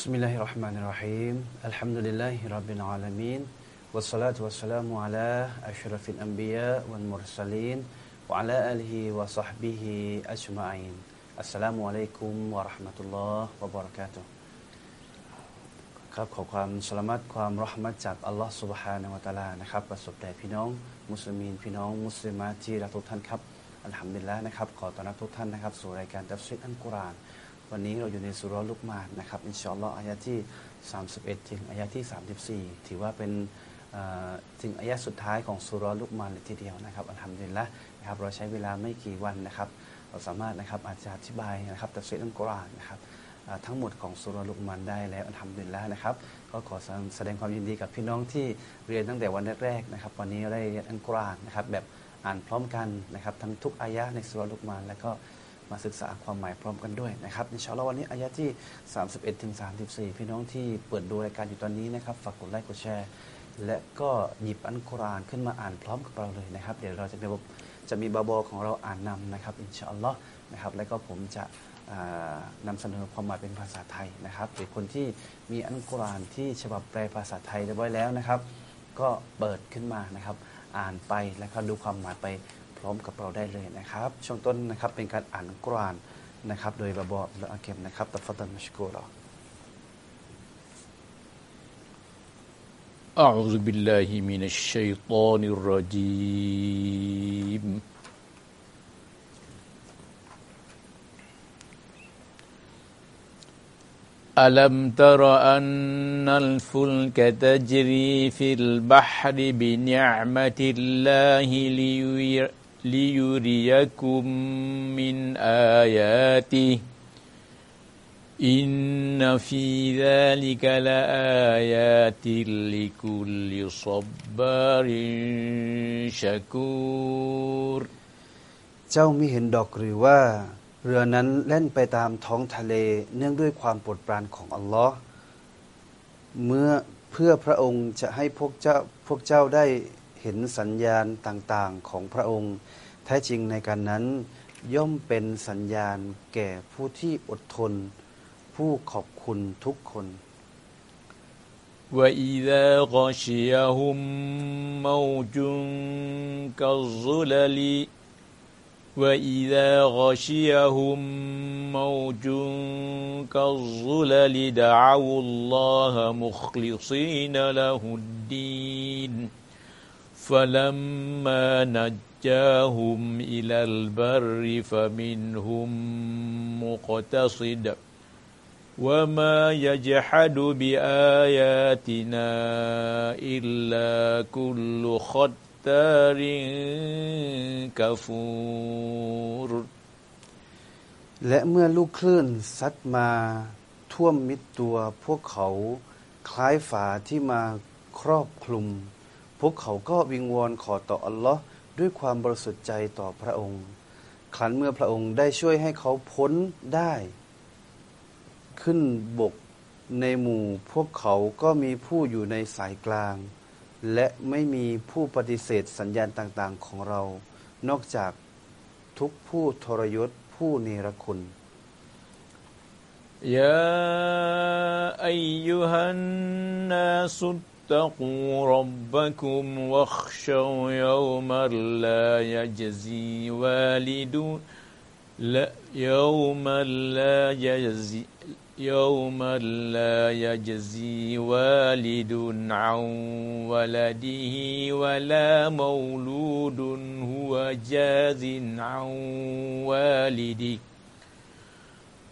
بسم الله الرحمن الرحيم الحمد لله رب العالمين والصلاة والسلام على أشرف الأنبياء والمرسلين وعلى آله وصحبه أجمعين السلام عليكم ورحمة الله وبركاته ครับขอความสลามัตความรหมัดจากอัลลอฮ์ سبحانه และ تعالى นะครับประสบแด่พี่น้องมุสลิมพี่น้องมุสลิมาที่รักทุกท่านครับอัลฮัมดุลิลละนะครับขอต้อนรับทุกท่านนะครับสู่รายการตัฟซีรอัลกุรอาน วันนี้เราอยู่ในสุรลุกมานนะครับอินชาอัลลอฮ์อายะที่ 31 ถึงอายะที่ 34 ถือว่าเป็นถึงอายะสุดท้ายของสุรลุกมานเลยทีเดียวนะครับอัลฮัมดุลิลละนะครับเราใช้เวลาไม่กี่วันนะครับ เราสามารถนะครับอาจจะอธิบายนะครับตัฟซีรอัลกุรอานนะครับทั้งหมดของสุรลุกมันได้แล้วอันทำดินแล้วนะครับ ก็ขอแสดงความยินดีกับพี่น้องที่เรียนตั้งแต่วันแรกๆนะครับ วันนี้ได้เรียนอัลกุรอานนะครับแบบอ่านพร้อมกันนะครับทั้งทุกอายะในสุรลุกมันแล้วก็ มาศึกษาความหมายพร้อมกันด้วยนะครับในเช้าวันนี้อายะที่ 31ถึง34 พี่น้องที่เปิดดูรายการอยู่ตอนนี้นะครับฝากกดไลค์กดแชร์ และก็หยิบอัลกุรานขึ้นมาอ่านพร้อมกับเราเลยนะครับ เดี๋ยวเราจะมีจะมีบาบอของเราอ่านนำนะครับอินชาอัลลอฮ์นะครับแล้วก็ผมจะนำเสนอความหมายเป็นภาษาไทยนะครับหรือคนที่มีอัลกุรานที่ฉบับแปลภาษาไทยเรียบร้อยแล้วนะครับ ก็เปิดขึ้นมานะครับ อ่านไปแล้วก็ดูความหมายไป พร้อมกับเราได้เลยนะครับ ช่วงต้นนะครับเป็นการอ่านอัลกุรอานนะครับ โดยบาบอและอาเกมนะครับตัฟฟัดมัชกูรอ أعوذ بالله من الشيطان الرجيم ألم تر أن الفلك تجري في البحر بنعمة الله ليريكم من آياته إن في ذلك لآيات لكل صبار شكور เจ้ามิเห็นดอกหรือว่าเรือนั้นเล่นไปตามท้องทะเลเนื่องด้วยความโปรดปรานของอัลลอฮ์เมื่อเพื่อพระองค์จะให้พวกเจ้าพวกเจ้าได้เห็นสัญญาณต่างๆของพระองค์ แ ท้จริงในการนั้นย่อมเป็นสัญญาณแก่ผู้ที่อดทน ผู้ขอบคุณทุกคน وإذا غشيهم موج كالظلل وإذا غشيهم موج كالظلل دعوا الله مخلصين له الدين فلما نجاهم إلى البر فمنهم مقتصد وما يجحد بآياتنا إلا كل خط ختار كفور และเมื่อลูกคลื่นซัดมาท่วมมิดตัวพวกเขาคล้ายฝาที่มาครอบคลุม พวกเขาก็วิงวอนขอต่ออัลลอฮ์ ด้วยความบริสุทธิ์ใจต่อพระองค์ ครั้นเมื่อพระองค์ได้ช่วยให้เขาพ้นได้ ขึ้นบกในหมู่พวกเขาก็มีผู้อยู่ในสายกลาง และไม่มีผู้ปฏิเสธสัญญาณต่างๆของเรา นอกจากทุกผู้ทรยศผู้เนรคุณยาอ اتقوا ربكم واخشوا يوما لا يجزي والد لا يوما لا يجزي يوما لا يجزي والد عن ولده ولا مولود هو جاز عن والدك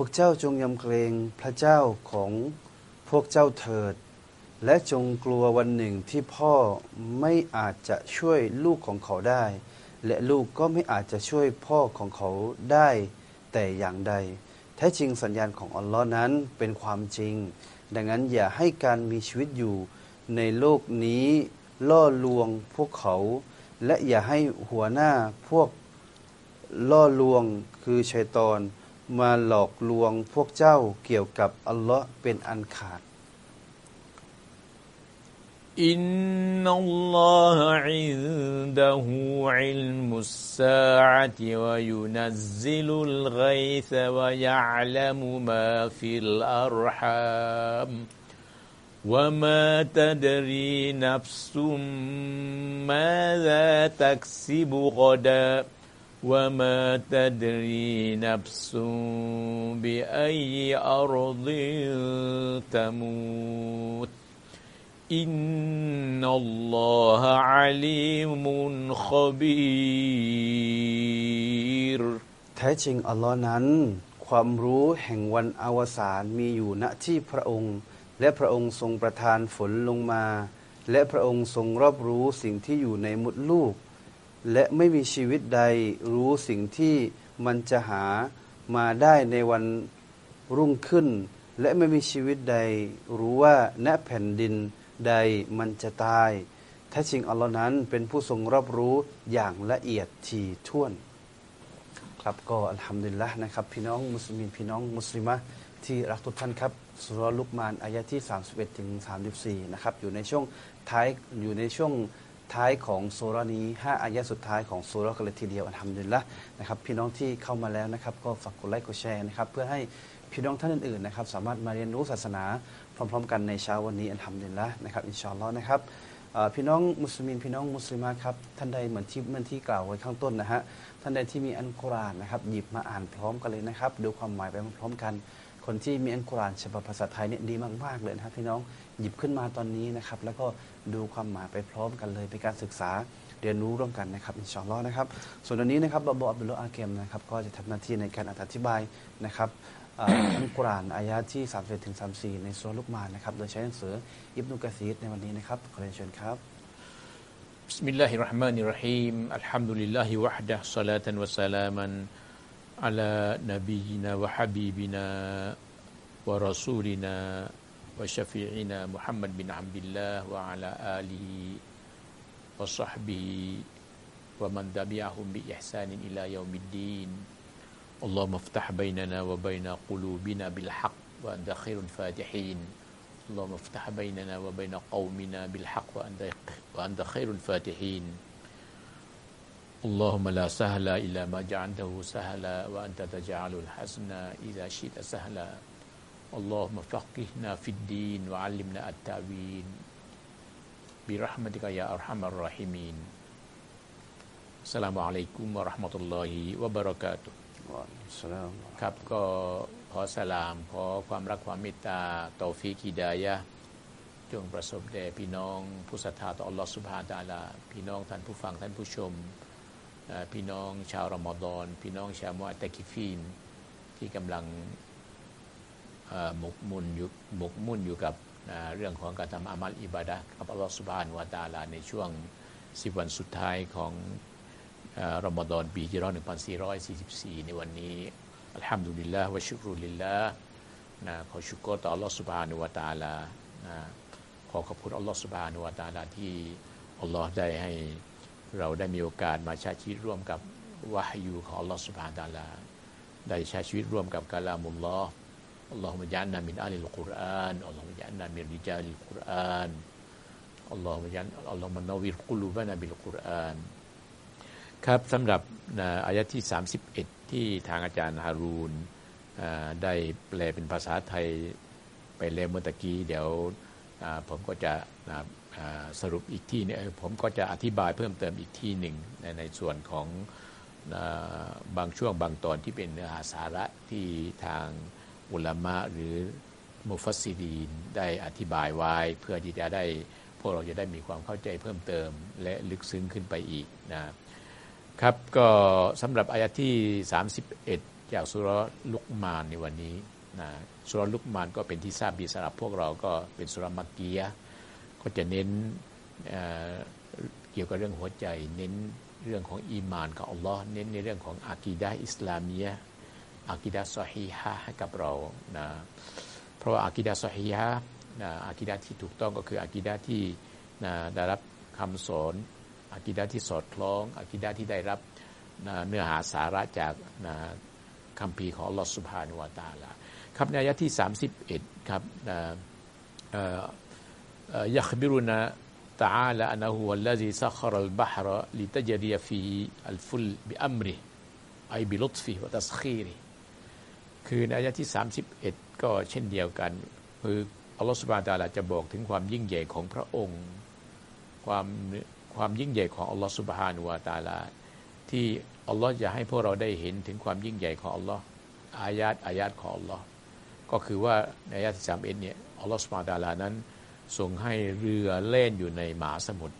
พวกเจ้าจงยำเกรงพระเจ้าของพวกเจ้าเถิด และจงกลัววันหนึ่งที่พ่อไม่อาจจะช่วยลูกของเขาได้ และลูกก็ไม่อาจจะช่วยพ่อของเขาได้แต่อย่างใด แท้จริงสัญญาณของอัลลอฮ์นั้นเป็นความจริง ดังนั้นอย่าให้การมีชีวิตอยู่ในโลกนี้ล่อลวงพวกเขา และอย่าให้หัวหน้าพวกล่อลวงคือชัยตอน มาหลอกลวงพวกเจ้าเกี่ยวกับอัลลอฮ์เป็นอันขาดإن الله عنده علم الساعة وينزل الغيث ويعلم ما في الأرحام وما تدري نفس ماذا تكسب غدا وما تدري نفس بأي أرض تموت إن الله عليم خبير แท้จริงอัลลอฮ์นั้น ความรู้แห่งวันอวสานมีอยู่ณที่พระองค์ และพระองค์ทรงประทานฝนลงมา และพระองค์ทรงรอบรู้สิ่งที่อยู่ในมุดลูก และไม่มีชีวิตใดรู้สิ่งที่มันจะหามาได้ในวันรุ่งขึ้น และไม่มีชีวิตใดรู้ว่าณแผ่นดินใดมันจะตายแท้จริงอัลลอฮ์นั้นเป็นผู้ทรงรับรู้อย่างละเอียดถี่ถ้วน ครับก็อัลฮัมดุลิลละนะครับ พี่น้องมุสลิมพี่น้องมุสลิมะที่รักทุกท่านครับสุรลุกมานอายะที่ 31ถึง34 นะครับ อยู่ในช่วงท้ายอยู่ในช่วง ท้ายของโซรานี้ 5อายะสุดท้ายของโซรากันเลยทีเดียวอัลฮัมดุลิลละนะครับพี่น้องที่เข้ามาแล้วนะครับก็ฝากกดไลค์กดแชร์นะครับเพื่อให้พี่น้องท่านอื่นๆนะครับสามารถมาเรียนรู้ศาสนาพร้อม ๆ กันในเช้าวันนี้อันทำดินละนะครับอินชอัลลอนะครับพี่น้องมุสลิมพี่น้องมุสลิมาครับท่านใดเหมือนที่เมื่อที่กล่าวไว้ข้างต้นนะฮะท่านใดที่มีอันกุรานนะครับหยิบมาอ่านพร้อมกันเลยนะครับดูความหมายไปพร้อมกัน คนที่มีอันกุรานฉบับภาษาไทยเนี่ยดีมากๆเลยนะครับพี่น้องหยิบขึ้นมาตอนนี้นะครับแล้วก็ ดูความหมายไปพร้อมกันเลยเป็นการศึกษาเรียนรู้ร่วมกันนะครับอินชาอัลลอฮ์นะครับส่วนวันนี้นะครับบอบอับดุลอาเกมนะครับก็จะทำหน้าที่ในการอธิบายนะครับอัลกุรอานอายะที่31ถึง34ในสุรลุกมานนะครับโดยใช้หนังสืออิบนุกะซีดในวันนี้นะครับขอเรียนเชิญครับ بسم الله الرحمن الرحيم الحمد لله وحده صلاة وسلاما على نبينا وحبيبنا ورسولنا وشفيعنا محمد بن عبد الله وعلى آله وصحبه ومن تبعهم بإحسان إلى يوم الدين. اللهم افتح بيننا وبين قلوبنا بالحق وأنت خير الفاتحين. اللهم افتح بيننا وبين قومنا بالحق وأنت وأنت خير الفاتحين. اللهم لا سهل إلا ما جعلته سهلا وأنت تجعل الحزن إذا شئت سهلا. اللهم فقهنا في الدين وعلمنا التأويل برحمتك يا أرحم الراحمين السلام عليكم ورحمة الله وبركاته ครับก็ขอสลามขอความรักความเมตตาต่อฟีกีดายะจงประสบแด่พี่น้องผู้ศรัทธาต่ออัลลอฮฺสุบฮาตาลา พี่น้องท่านผู้ฟังท่านผู้ชม พี่น้องชาวรอมฎอน พี่น้องชาวมุอัตกิฟีน ที่กำลัง หมกมุ่นอยู่หมกมุ่นอยู่กับเรื่องของการทำอามัลอิบาดะกับอัลลอฮฺสุบฮานวะตาลาในช่วงสิบวันสุดท้ายของรอมฎอนปีที่ร้อยหนึ่งพันสี่ร้อยสี่สิบสี่ในวันนี้อัลฮัมดุลิลลาห์วะชุกรุลิลลาห์นะขอชุกรต่ออัลลอฮฺสุบฮานุวะตาลานะขอขอบคุณอัลลอฮฺสุบฮานุวะตาลาที่อัลลอฮ์ได้ให้เราได้มีโอกาสมาใช้ชีวิตร่วมกับวะฮยูของอัลลอฮฺสุบฮานุตาลา ได้ใช้ชีวิตร่วมกับกาลามุลลอฮ์ อัลลอฮฺมะจันนามินอาลิลกุรอานอัลลอฮฺมะจันนามินริจาลิลกุรอานอัลลอฮฺมะจันอัลลอฮฺมะนวิรกุลูบานาบิลกุรอานครับสำหรับอายะที่ 31 ที่ทางอาจารย์ฮารูนได้แปลเป็นภาษาไทยไปแล้วเมื่อกี้ เดี๋ยวผมก็จะสรุปอีกที่นึงผมก็จะอธิบายเพิ่มเติมอีกที่หนึ่งในในส่วนของบางช่วงบางตอนที่เป็นเนื้อหาสาระที่ทาง อุลามะหรือมุฟัสซิดีนได้อธิบายไว้ เพื่อที่จะได้พวกเราจะได้มีความเข้าใจเพิ่มเติม และลึกซึ้งขึ้นไปอีกนะครับก็สำหรับอายะที่ 31 จากสุรลุกมานในวันนี้นะสุรลุกมานก็เป็นที่ทราบดีสำหรับพวกเราก็เป็นสุรมักกียก็จะเน้นเเกี่ยวกับเรื่องหัวใจ เน้นเรื่องของอีมานกับอัลลอฮ์เน้นในเรื่องของอากีดะอิสลามียะ อากีดะซอฮีฮะให้กับเรานะเพราะ ราะว่าอากิดะสฮีฮะนะอากิดะที่ถูกต้องก็คืออากิดะที่นะได้รับคำสอนอากิดะที่สอดคล้องอากิดะที่ได้รับนะเนื้อหาสาระจากนะคำพีของอัลลอฮฺสุบฮานุวาตาลาครับในอายะที่ 31ครับนะยักบิรุนะ تعالى أنه هو الذي سخر البحر لتجري فيه الفل بأمره أي بلطفه وتسخيره คือในอายะที่ 31 ก็เช่นเดียวกันคืออัลลอฮฺสุบานตาลาจะบอกถึงความยิ่งใหญ่ของพระองค์ ความความยิ่งใหญ่ของอัลลอฮฺสุบฮานุวาตาลา ที่อัลลอฮฺจะให้พวกเราได้เห็นถึงความยิ่งใหญ่ของอัลลอฮฺอายาตอายาตของอัลลอฮฺก็คือว่าในอายะที่สามเอ็ดเนี่ยอัลลอฮฺสุบฮานาตาลานั้นทรงให้เรือเล่นอยู่ในมหาสมุทร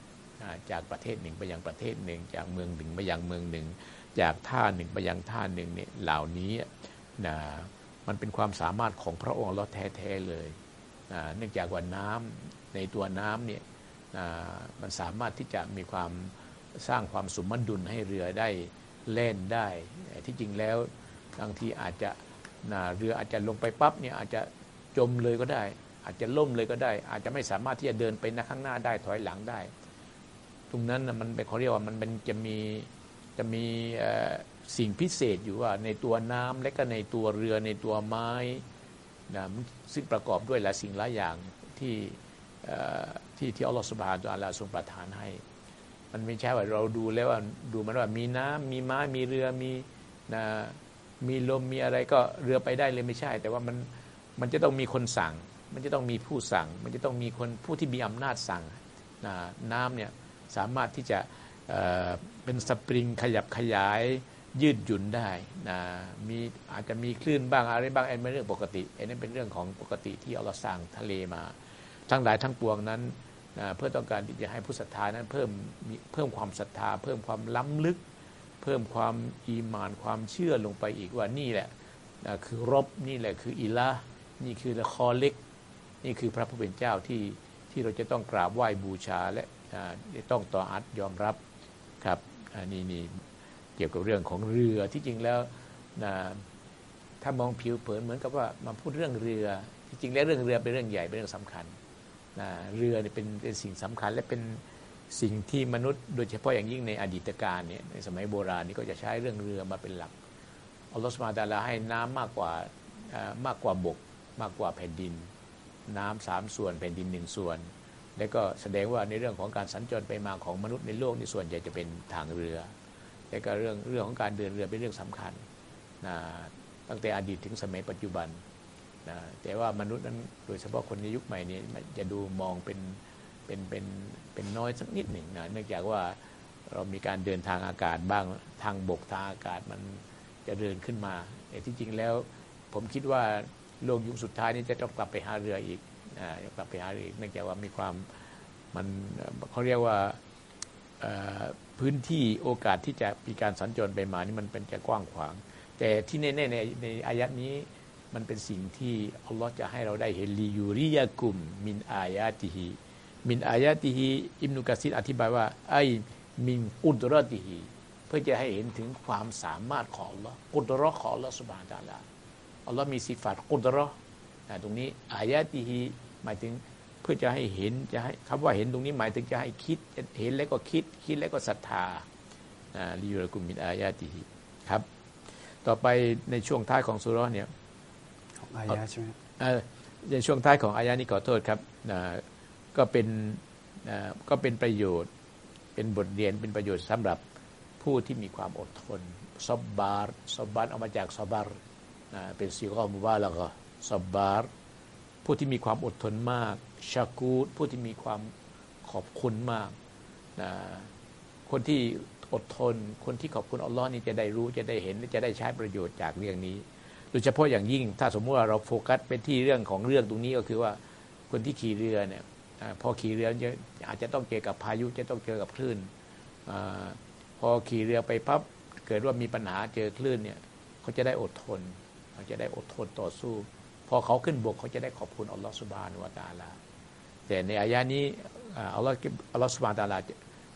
จากประเทศหนึ่งไปยังประเทศหนึ่ง จากเมืองหนึ่งไปยังเมืองหนึ่ง จากท่าหนึ่งไปยังท่าหนึ่งเนี่ยเหล่านี้ นะมันเป็นความสามารถของพระองค์เราแท้ๆเลยนะเนื่องจากว่าน้ำในตัวน้ำเนี่ยนะมันสามารถที่จะมีความสร้างความสมดุลให้เรือได้เล่นได้ ที่จริงแล้วบางทีอาจจะนะเรืออาจจะลงไปปั๊บเนี่ยอาจจะจมเลยก็ได้ อาจจะล่มเลยก็ได้ อาจจะไม่สามารถที่จะเดินไปนข้างหน้าได้ถอยหลังได้ ตรงนั้นมันเป็นเขาเรียกว่ามันเป็นจะมีจะมี สิ่งพิเศษอยู่ว่าในตัวน้ำและก็ในตัวเรือในตัวไม้นะซึ่งประกอบด้วยหลายสิ่งหลายอย่างที่ที่ที่อัลลอฮฺสุบฮานตัวอัลลอฮฺทรงประทานให้ มันไม่ใช่ว่าเราดูแล้วว่าดูมันว่ามีน้ำมีไม้มีเรือมีนะมีลมมีอะไรก็เรือไปได้เลยไม่ใช่ แต่ว่ามันมันจะต้องมีคนสั่ง มันจะต้องมีผู้สั่ง มันจะต้องมีคนผู้ที่มีอำนาจสั่งนะน้ำเนี่ยสามารถที่จะเป็นสปริงขยับขยาย ยืดหยุ่นได้นะมีอาจจะมีคลื่นบ้างอะไรบ้างไอ้เป็นเรื่องปกติไอ้นั่นเป็นเรื่องของปกติที่เราสร้างทะเลมา ทั้งหลายทั้งปวงนั้นนะเพื่อต้องการที่จะให้ผู้ศรัทธานั้นเพิ่มเพิ่มความศรัทธา เพิ่มความล้ำลึก เพิ่มความอีมานความเชื่อลงไปอีกว่านี่แหละนะคือรบนี่แหละคืออิละนี่คือละคอเล็ก นี่คือพระผู้เป็นเจ้าที่ที่เราจะต้องกราบไหว้บูชาและจะต้องต่ออัดยอมรับครับนี่นี่ เกี่ยวกับเรื่องของเรือที่จริงแล้วนะถ้ามองผิวเผินเหมือนกับว่ามาพูดเรื่องเรือที่จริงแล้วเรื่องเรือเป็นเรื่องใหญ่เป็นเรื่องสำคัญนะเรือเนี่ยเป็นเป็นสิ่งสำคัญและเป็นสิ่งที่มนุษย์โดยเฉพาะอย่างยิ่งในอดีตการเนี่ยในสมัยโบราณนี่ก็จะใช้เรื่องเรือมาเป็นหลักอัลลอฮฺสุบฮาตาลาให้น้ำมากกว่ามากกว่าบก มากกว่าแผ่นดิน น้ำสามส่วนแผ่นดินหนึ่งส่วน และก็แสดงว่าในเรื่องของการสัญจรไปมาของมนุษย์ในโลกในส่วนใหญ่จะเป็นทางเรือ แต่ก็เรื่องเรื่องของการเดินเรือเป็นเรื่องสำคัญนะตั้งแต่อดีตถึงสมัยปัจจุบันนะแต่ว่ามนุษย์นั้นโดยเฉพาะคนในยุคใหม่นี้จะดูมองเป็นเป็นเป็นเป็นน้อยสักนิดหนึ่งนะเนื่องจากว่าเรามีการเดินทางอากาศบ้างทางบกทางอากาศมันจะเดินขึ้นมาแต่ที่จริงแล้ว ผมคิดว่าโลกยุคสุดท้ายนี้จะต้องกลับไปหาเรืออีกนะกลับไปหาเรืออีกเนื่องจากว่ามีความมันเขาเรียกว่า พื้นที่โอกาสที่จะมีการสัญจรไปมานี่มันเป็นจะกว้างขวาง แต่ที่แน่ๆในในอายัดนี้มันเป็นสิ่งที่อัลลอฮ์จะให้เราได้เห็นลียูริยากุม มินอายาติฮีมินอายาติฮีอิมนุกะซิดอธิบายว่าไอมินอุดรติฮีเพื่อจะให้เห็นถึงความสามารถของอัลลอฮ์กุดรอของอัลลอฮ์สุบฮานตะลาอัลลอฮ์มีสิฟัตกุดรอตรงนี้อายาติฮีหมายถึง พื่อจะให้เห็นจะให้คำว่าเห็นตรงนี้หมายถึงจะให้คิดเห็นแล้วก็คิดคิดแล้วก็ศรัทธาลิยูรกุมินอายาติครับ ต่อไปในช่วงท้ายของสุรเนี่ยของอายาใช่ไหมในช่วงท้ายของอายานี้ขอโทษครับก็เป็นก็เป็นประโยชน์ เป็นบทเรียนเป็นประโยชน์สำหรับผู้ที่มีความอดทนصبار صبار เอามาจาก صبر เป็น صيغة مبالغة ก็ صبار ผู้ที่มีความอดทนมาก ชากูดผู้ที่มีความขอบคุณมากนะคนที่อดทน คนที่ขอบคุณอัลลอฮ์นี่จะได้รู้จะได้เห็นและจะได้ใช้ประโยชน์จากเรื่องนี้ โดยเฉพาะอย่างยิ่งถ้าสมมุติว่าเราโฟกัสเป็นที่เรื่องของเรื่องตรงนี้ก็คือว่าคนที่ขี่เรือเนี่ยพอขี่เรืออาจจะต้องเจอกับพายุจะต้องเจอกับคลื่นอพอขี่เรือไปปั๊บเกิดว่ามีปัญหาเจอคลื่นเนี่ยเขาจะได้อดทนเขาจะได้อดทนต่อสู้ พอเขาขึ้นบกเขาจะได้ขอบคุณอัลลอฮฺสุบานุวาตาลา แต่ในอายานี้อัลลอฮฺอัลลอฮฺสุบานตาลา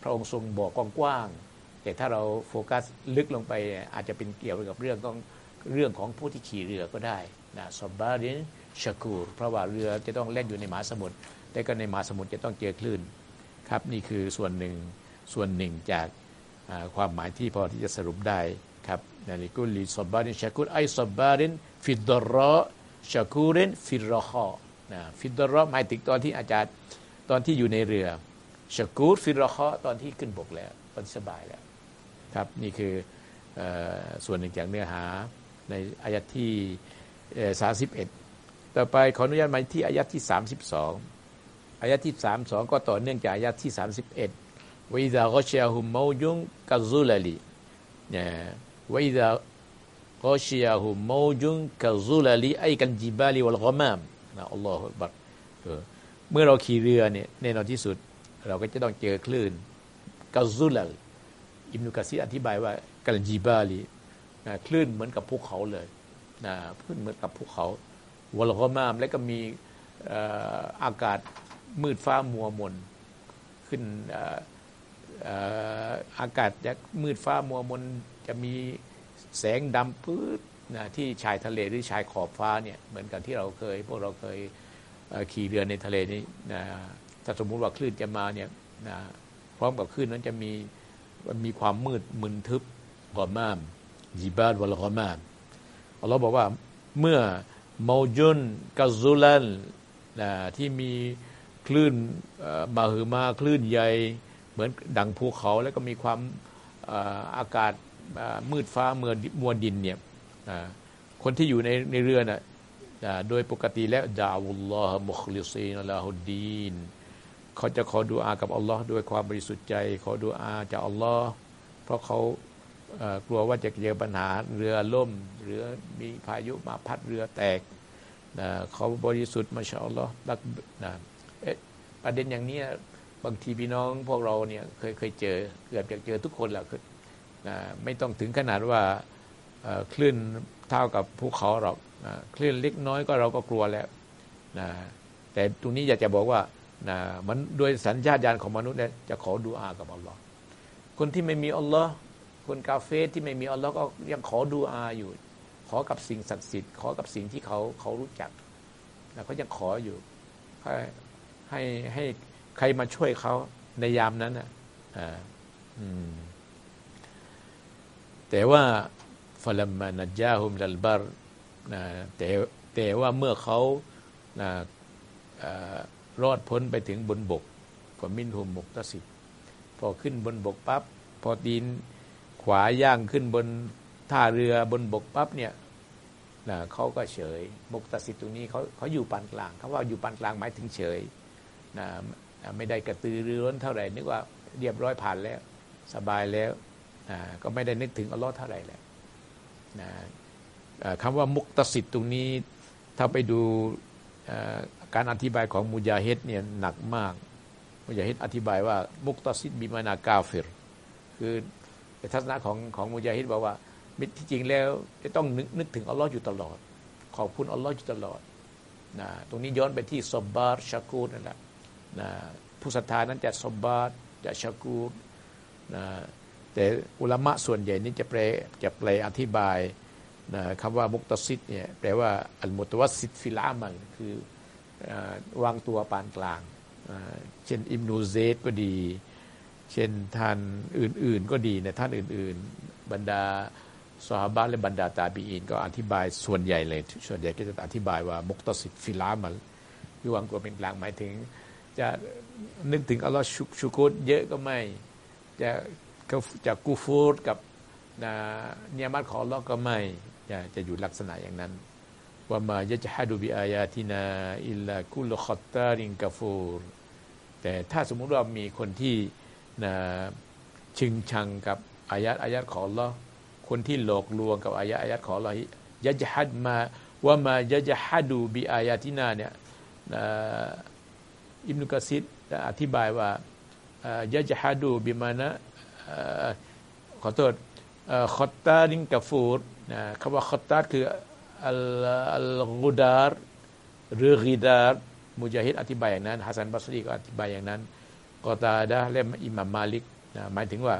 พระองค์ทรงบอกกว้างๆแต่ถ้าเราโฟกัสลึกลงไปอาจจะเป็นเกี่ยวกับเรื่องของเรื่องของผู้ที่ขี่เรือก็ได้นะซอบบารินชากูรเพราะว่าเรือจะต้องเล่นอยู่ในมหาสมุทรแต่ก็ในมหาสมุทรจะต้องเจอคลื่นครับนี่คือส่วนหนึ่งส่วนหนึ่งจากความหมายที่พอที่จะสรุปได้ครับนาลิกุลีซบบารินชากูรไอซบบารินฟิดดรอ ชากูรินฟิรอคอนะฟิดรอหมายถึงตอนที่อาจารย์ตอนที่อยู่ในเรือชากูรฟิรอคอตอนที่ขึ้นบกแล้วตอนสบายแล้วครับนี่คือส่วนหนึ่งจากเนื้อหาในอายะที่สามสิบเอ็ดต่อไปขออนุญาตมาที่อายะที่สามสิบสองอายะที่สามสองก็ต่อเนื่องจากอายะที่สามสิบเอ็ดวิดากเชยาหุมมูจุงกัซุลลีเนี่ยวิดา กชยาหุมมูจุงกัซุลลีไอกันจิบาลีวัลกมามนะอัลลอฮฺบักเมื่อเราขี่เรือเนี่ยแน่นอนที่สุด เราก็จะต้องเจอคลื่นกัซุลลอิมนุกะซีอธิบายว่ากัลจีบาลีนะคลื่นเหมือนกับภูเขาเลยนะคลื่นเหมือนกับภูเขาวลกมามและก็มีอากาศมืดฟ้ามัวมนขึ้นอากาศจะมืดฟ้ามัวมนจะมี แสงดำปื๊ดนะที่ชายทะเลหรือชายขอบฟ้าเนี่ยเหมือนกับที่เราเคย พวกเราเคยขี่เรือในทะเลนี่นะถ้าสมมุติว่าคลื่นจะมาเนี่ยนะพร้อมกับคลื่นนั้นจะมีมีความมืดมึนทึบกอมามจีบาดวลกอมามอัลลอฮ์บอกว่าเมื่อโมจุนกัซุลันนะที่มีคลื่นมาหือมาคลื่นใหญ่เหมือนดังภูเขาแล้วก็มีความอากาศ มืดฟ้าเมื่อมัวดินเนี่ยคนที่อยู่ในในเรือน่ะโดยปกติแล้วดาวุลลอฮ์มุคลิซีนอัลลอฮุดีนเขาจะขอดูอากับอัลลอฮ์ด้วยความบริสุทธิ์ใจ ขอดูอาจากอัลลอฮ์เพราะเขากลัวว่าจะเจอปัญหาเรือล่มเรือมีพายุมาพัดเรือแตกเขาบริสุทธิ์มาชาอัลลอฮ์รักนะประเด็นอย่างนี้บางทีพี่น้องพวกเราเนี่ยเคยเคยเจอเกือบจะเจอทุกคนแหละ นะไม่ต้องถึงขนาดว่าคลื่นเท่ากับภูเขาหรอกคลื่นเล็กน้อยก็เราก็กลัวแล้วนะแต่ตรงนี้อยากจะบอกว่านะมันโดยสัญชาตญาณของมนุษย์เนี่ยจะขอดูอากับอัลลอฮ์คนที่ไม่มีอัลลอฮ์คนกาเฟสที่ไม่มีอัลลอฮ์ก็ยังขอดูอาอยู่ ขอกับสิ่งศักดิ์สิทธิ์ ขอกับสิ่งที่เขาเขารู้จักนะเขายังขออยู่ให้ให้ให้ใครมาช่วยเขาในยามนั้นอะ แต่ว่าฟลัมมานัจาฮุมลัลบารนะแต่แต่ว่าเมื่อเขานะรอดพ้นไปถึงบนบกก็มินหุมมกตสิพอขึ้นบนบกปับ๊บพอตีนขวาย่างขึ้นบนท่าเรือบนบกปั๊บเนี่ยนะเขาก็เฉยมกตสิตรงนี้เขาเขาอยู่ปานกลางเขาว่าอยู่ปานกลางหมายถึงเฉยนะไม่ได้กระตือรือร้นเท่าไหร่นึกว่าเรียบร้อยผ่านแล้ว สบายแล้ว ก็ไม่ได้นึกถึงอัลลอฮ์เท่าไหร่แล้วนะคำว่ามุกตสิตตรงนี้ ถ้าไปดูการอธิบายของมุจาฮิดเนี่ยหนักมาก มุจาฮิดอธิบายว่ามุกตสิตบิมานากาฟิร คือทัศนะของของมุจาฮิดบอกว่าที่จริงแล้วจะต้องนึกนึกถึงอัลลอฮ์อยู่ตลอด ขอบคุณอัลลอฮ์อยู่ตลอดนะตรงนี้ย้อนไปที่ซบบาร์ชากูดนั่นแหละนะผู้ศรัทธานั้นจะซบบาร์จะชากูนะ แต่อุลามะส่วนใหญ่นี้จะแปลจะแปลอธิบายนะคำว่ามุกตสิตเนี่ยแปลว่าอัลมุตวัสิตฟิลามันคือวางตัวปานกลาง เช่นอิมนูเซตก็ดี เช่นท่านอื่นๆก็ดีนะท่านอื่น ๆ บรรดาสหบาและบรรดาตาบีอินก็อธิบายส่วนใหญ่เลย ส่วนใหญ่ก็จะอธิบายว่ามุกตสิตฟิลามันคือวางตัวเป็นกลางหมายถึง จะนึกถึงอัลลอฮ์ชุกุดเยอะก็ไม่จะ จะกูฟูดกับเนียมัตของอัลลอฮ์ก็ไม่จะอยู่ลักษณะอย่างนั้นว่ามายะจะฮัดูบิอายาตินาอิลลากุลขอตาริงกาฟูรแต่ถ้าสมมุติว่ามีคนที่นะชิงชังกับอายะอายะของลอคนที่หลอกลวงกับอายะอายะของลอยะจฮัดมาว่ามายะจะฮัดูบิอายาตินาเนี่ยอิบนุกะซิดอธิบายว่ายะจะฮัดูบิมานะ ขอโทษขอตตาริงกาฟูรคำว่า ختار คือ ال الغدار หรือ غدار มุจาฮิดอธิบายอย่างนั้นฮะซันบัสรีก็อธิบายอย่างนั้นกอตาดาและอิหม่ามมาลิกนะหมายถึงว่า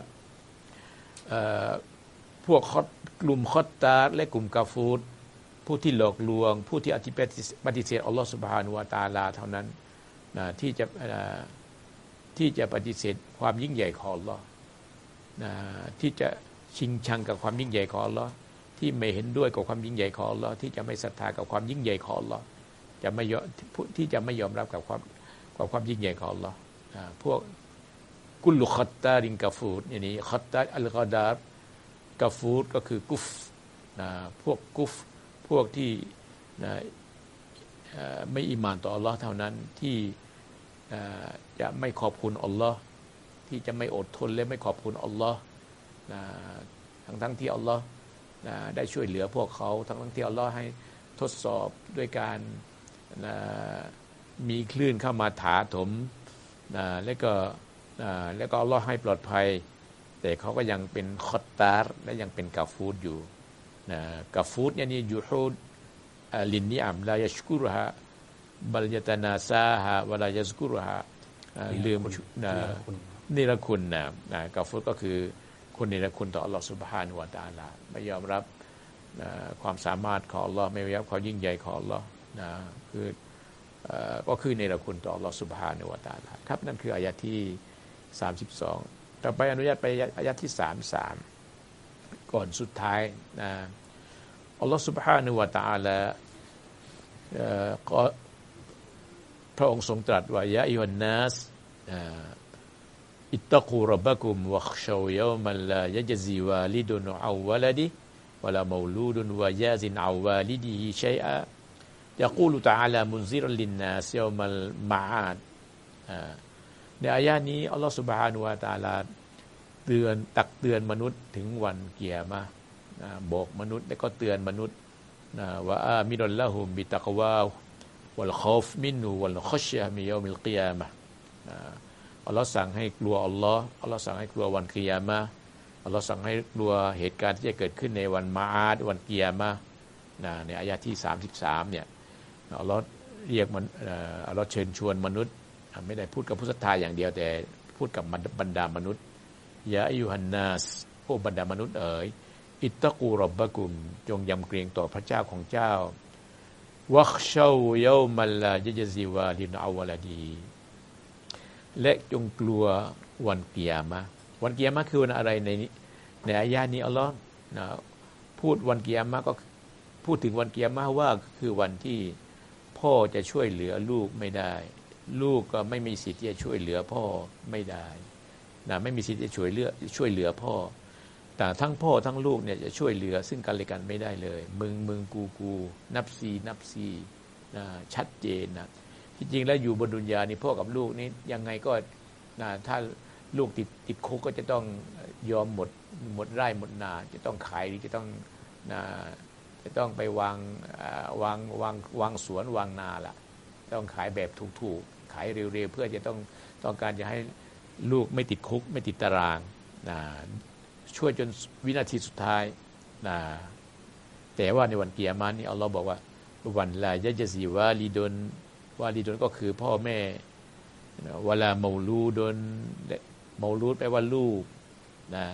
พวกกลุ่ม ختار และกลุ่ม كفور ผู้ที่หลอกลวง ผู้ที่อธิปฏิเสธอัลลอฮฺสุบฮานุวาตาลาเท่านั้นนะที่จะที่จะปฏิเสธความยิ่งใหญ่ของอัลลอฮ์ ที่จะชิงชังกับความยิ่งใหญ่ของอัลลอฮ์ที่ไม่เห็นด้วยกับความยิ่งใหญ่ของอัลลอฮ์ที่จะไม่ศรัทธากับความยิ่งใหญ่ของอัลลอฮ์จะไม่ยอมที่จะไม่ยอมรับกับความกับความยิ่งใหญ่ของอัลลอฮ์พวกกุลุขัตตาริงกาฟูดอย่างนี้ขัตตาอัลกอดาบกาฟูดก็คือกุฟพวกกุฟพวกที่ไม่อิมานต่ออัลลอฮ์เท่านั้นที่จะไม่ขอบคุณอัลลอฮ์ ที่จะไม่อดทนและไม่ขอบคุณอัลลอฮ์ทั้งทั้งที่อัลลอฮ์ได้ช่วยเหลือพวกเขา ทั้งทั้งที่อัลลอฮ์ให้ทดสอบด้วยการมีคลื่นเข้ามาถาถมแล้วก็แล้วก็อัลลอฮ์ให้ปลอดภัย แต่เขาก็ยังเป็นคอตตาร์และยังเป็นกาฟูดอยู่กาฟูดเนี่ยนี่ยูฮูดลินนิอัมลายชกุรฮะบัลยตนาซาฮะวลายสกุรฮะลืมนิ นิรคุณนะนะกาฟุตก็คือคุณนิรคุณต่ออัลลอฮฺสุบฮานุวาตาลาไม่ยอมรับนะความสามารถของอัลลอฮ์ไม่ยอมรับความยิ่งใหญ่ของอัลลอฮ์นะคือก็คือในละคุณต่ออัลลอฮฺสุบฮานุวาตาลาครับนั่นคืออายะที่ 32 ต่อไปอนุญาตไปอายะที่ 33 ก่อนสุดท้ายนะอัลลอฮฺสุบฮานุวาตาลาก็พระองค์ทรงตรัสว่ายะอิวันนัส อิตตะกูรบบะกุมวัคชาวยามันลายะจซีวาลิดุนอาวลดิวลามูลูดุนวายาซินอาวาลิดีชัยอะ يقول تعالى منذرا للناس يوم المعاد ในอายะนี้อัลลอฮฺสุบฮานุวาตาลาเตือนตักเตือนมนุษย์ถึงวันเกียร์มาบอกมนุษย์แล้วก็เตือนมนุษย์ว่าอามิดลละหุมบิตะกวาวัลคอฟมินูวัลขชยามิยามิลกิยามะ อัลลอฮ์สั่งให้กลัวอัลลอฮ์อัลลอฮ์สั่งให้กลัววันกิยามะอัลลอฮ์สั่งให้กลัวเหตุการณ์ที่จะเกิดขึ้นในวันมาอาดวันกิยามะในอายะที่ 33เนี่ยอัลลอฮ์เรียกมันอัลลอฮ์เชิญชวนมนุษย์ ไม่ได้พูดกับผู้ศรัทธาอย่างเดียวแต่พูดกับบรรดามนุษย์ยาอิยุฮันนัสพวกบรรดามนุษย์เอ๋ยอิตตะกูรบบะกุม จงยำเกรงต่อพระเจ้าของเจ้าวัคชาวเยามัลลาเยจิวาลินอาวลาดี และจงกลัววันเกียร์มาวันเกียร์มาคือวันอะไรในในอายานี้อัลลอฮ์นะพูดวันเกียร์มาก็พูดถึงวันเกียร์มาว่าคือวันที่พ่อจะช่วยเหลือลูกไม่ได้ ลูกก็ไม่มีสิทธิ์ที่จะช่วยเหลือพ่อไม่ได้นะไม่มีสิทธิ์จะช่วยเหลือช่วยเหลือพ่อแต่ทั้งพ่อทั้งลูกเนี่ยจะช่วยเหลือ ซึ่งกันและกันไม่ได้เลย มึงมึงกูกู นับซีนับซีนะชัดเจนนะ ที่จริงแล้วอยู่บนดุนยานี่พ่อกับลูกนี่ยังไงก็นะถ้าลูกติดติดคุกก็จะต้องยอมหมดหมดไร่หมดนา จะต้องขายหรือจะต้องนะจะต้องไปวางวางวางวางสวนวางนาล่ะต้องขายแบบถูกๆ ขายเร็วๆ เพื่อจะต้องต้องการจะให้ลูกไม่ติดคุก ไม่ติดตารางนะช่วยจนวินาทีสุดท้ายนะแต่ว่าในวันเกียรมานี่อัลลอฮ์บอกว่าวันลายะจะสีวาลีดน วาลีดนก็คือพ่อแม่เวลาเมาลูดนเมาลูดแปลว่าลูกนะ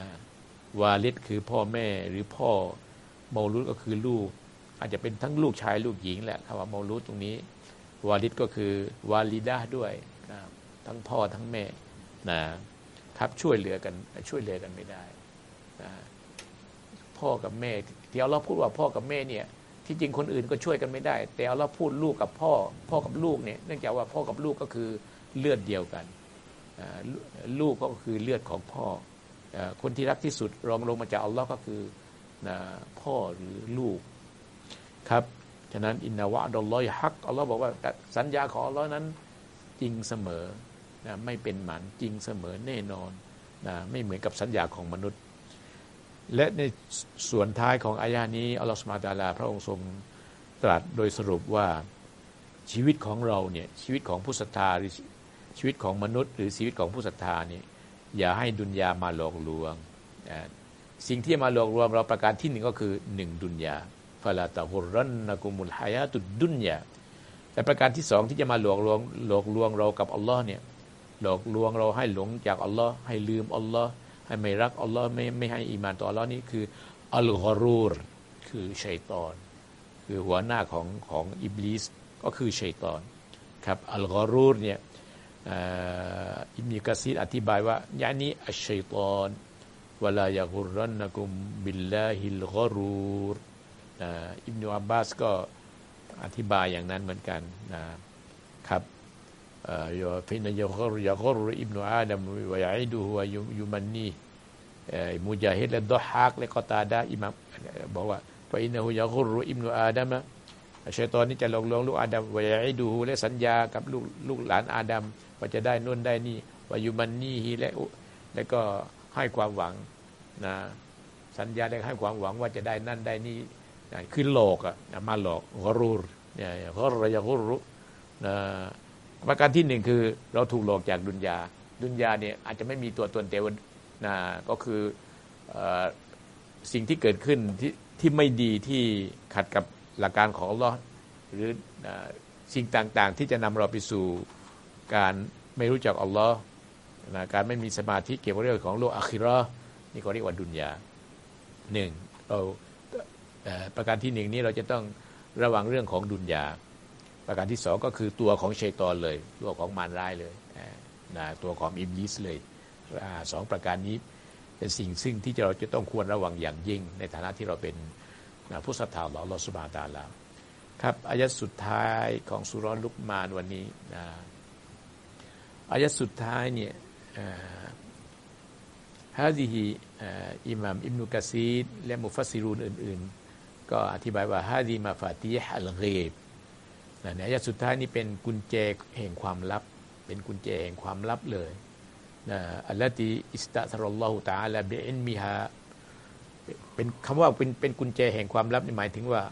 วาลิดคือพ่อแม่หรือพ่อเมาลูดก็คือลูก อาจจะเป็นทั้งลูกชายลูกหญิงแหละคำว่าเมาลูดตรงนี้ วาลิดก็คือวาลิดาด้วยนะทั้งพ่อทั้งแม่นะครับช่วยเหลือกันช่วยเหลือกันไม่ได้พ่อกับแม่ที่เราพูดว่าพ่อกับแม่เนี่ย ที่จริงคนอื่นก็ช่วยกันไม่ได้ แต่เราพูดลูกกับพ่อ พ่อกับลูกเนี่ยเนื่องจากว่าพ่อกับลูกก็คือเลือดเดียวกัน ลูกก็คือเลือดของพ่อ คนที่รักที่สุดรองลงมาจากอัลลอฮ์ก็คือพ่อหรือลูกครับฉะนั้นอินนาวะดอลลอยฮักอัลลอฮ์บอกว่าสัญญาของอัลลอฮ์นั้นจริงเสมอไม่เป็นหมันจริงเสมอแน่นอนไม่เหมือนกับสัญญาของมนุษย์ และในส่วนท้ายของอายานี้อัลลอฮฺสุมาตาลา พระองค์ทรงตรัสโดยสรุปว่าชีวิตของเราเนี่ยชีวิตของผู้ศรัทธาหรือชีวิตของมนุษย์ หรือชีวิตของผู้ศรัทธานี่อย่าให้ดุนยามาหลอกลวง สิ่งที่มาหลอกลวงเราประการที่หนึ่งก็คือหนึ่งดุนยาฟาลาตะฮุรันนักุมุลฮายาตุดุนยาแต่ประการที่สองที่จะมาหลอกลวงหลอกลวงเรากับอัลลอฮ์เนี่ยหลอกลวงเราให้หลงจากอัลลอฮ์ให้ลืมอัลลอฮ์ ไม่รักอัลลอฮ์ไม่ไม่ให้อีมานต่ออัลลอฮ์นี่คืออัลกอรูร คือชัยตอน คือหัวหน้าของของอิบลิสก็คือชัยตอนครับอัลกอรูรเนี่ยอิบนุกะซีรอธิบายว่ายานี้อัชชัยตอนวลายะกุรันนักุมบิลลาฮิลกอรูรอิบนุอับบาสก็อธิบายอย่างนั้นเหมือนกันนะครับ ฟินยะกรยกรอิบนุอาดัมวะยะอิดูฮวยุมันนีมุจาฮิดและดอฮักและกอตาดาอิมามบอกว่าฟอินฮุยกรอิบนอาดัมชัยตอนนี้จะหลอกลวงลูกอาดัมวะยะอิดูฮุและสัญญากับลูกลูกหลานอาดัมว่าจะได้นู่นได้นี่วายุมันนี่ฮีและและก็ให้ความหวังนะสัญญาและให้ความหวังว่าจะได้นั่นได้นี่คือหลอกอะมาหลอกกรูรเนี่ยกรยกรุนะ ประการที่หนึ่งคือเราถูกหลอกจากดุนยา ดุนยาเนี่ยอาจจะไม่มีตัวตนเตวนะก็คืออสิ่งที่เกิดขึ้นที่ที่ไม่ดีที่ขัดกับหลักการของอัลลอฮ์หรือสิ่งต่างๆ ที่จะนำเราไปสู่การไม่รู้จักอัลลอฮ์นะการไม่มีสมาธิเกี่ยวกับเรื่องของโลกอัคิรอนี่ก็เรียกว่าดุนยาหนึ่งเราประการที่หนึ่งนี้เราจะต้องระวังเรื่องของดุนยา ประการที่สองก็คือตัวของชัยตอนเลย ตัวของมารร้ายเลยนะตัวของอิบลิสเลยสองประการนี้เป็นสิ่งซึ่งที่เราจะต้องควรระวังอย่างยิ่ง ในฐานะที่เราเป็นผู้ศรัทธาต่อลอสุบาตาลาครับอายะสุดท้ายของสุรลุกมานวันนี้นะอายะสุดท้ายเนี่ยฮะดีฮีอิหม่มอิบนุกะซีดและมุฟัสซิรูนอื่น ๆ ก็อธิบายว่าهذه مفاتيح الغيب ในอายะสุดท้ายนี้เป็นกุญแจแห่งความลับ เป็นกุญแจแห่งความลับเลยนะالتي استأثر الله تعالى بعلمها เป็นคำว่าเป็นเป็นกุญแจแห่งความลับนี่หมายถึงว่า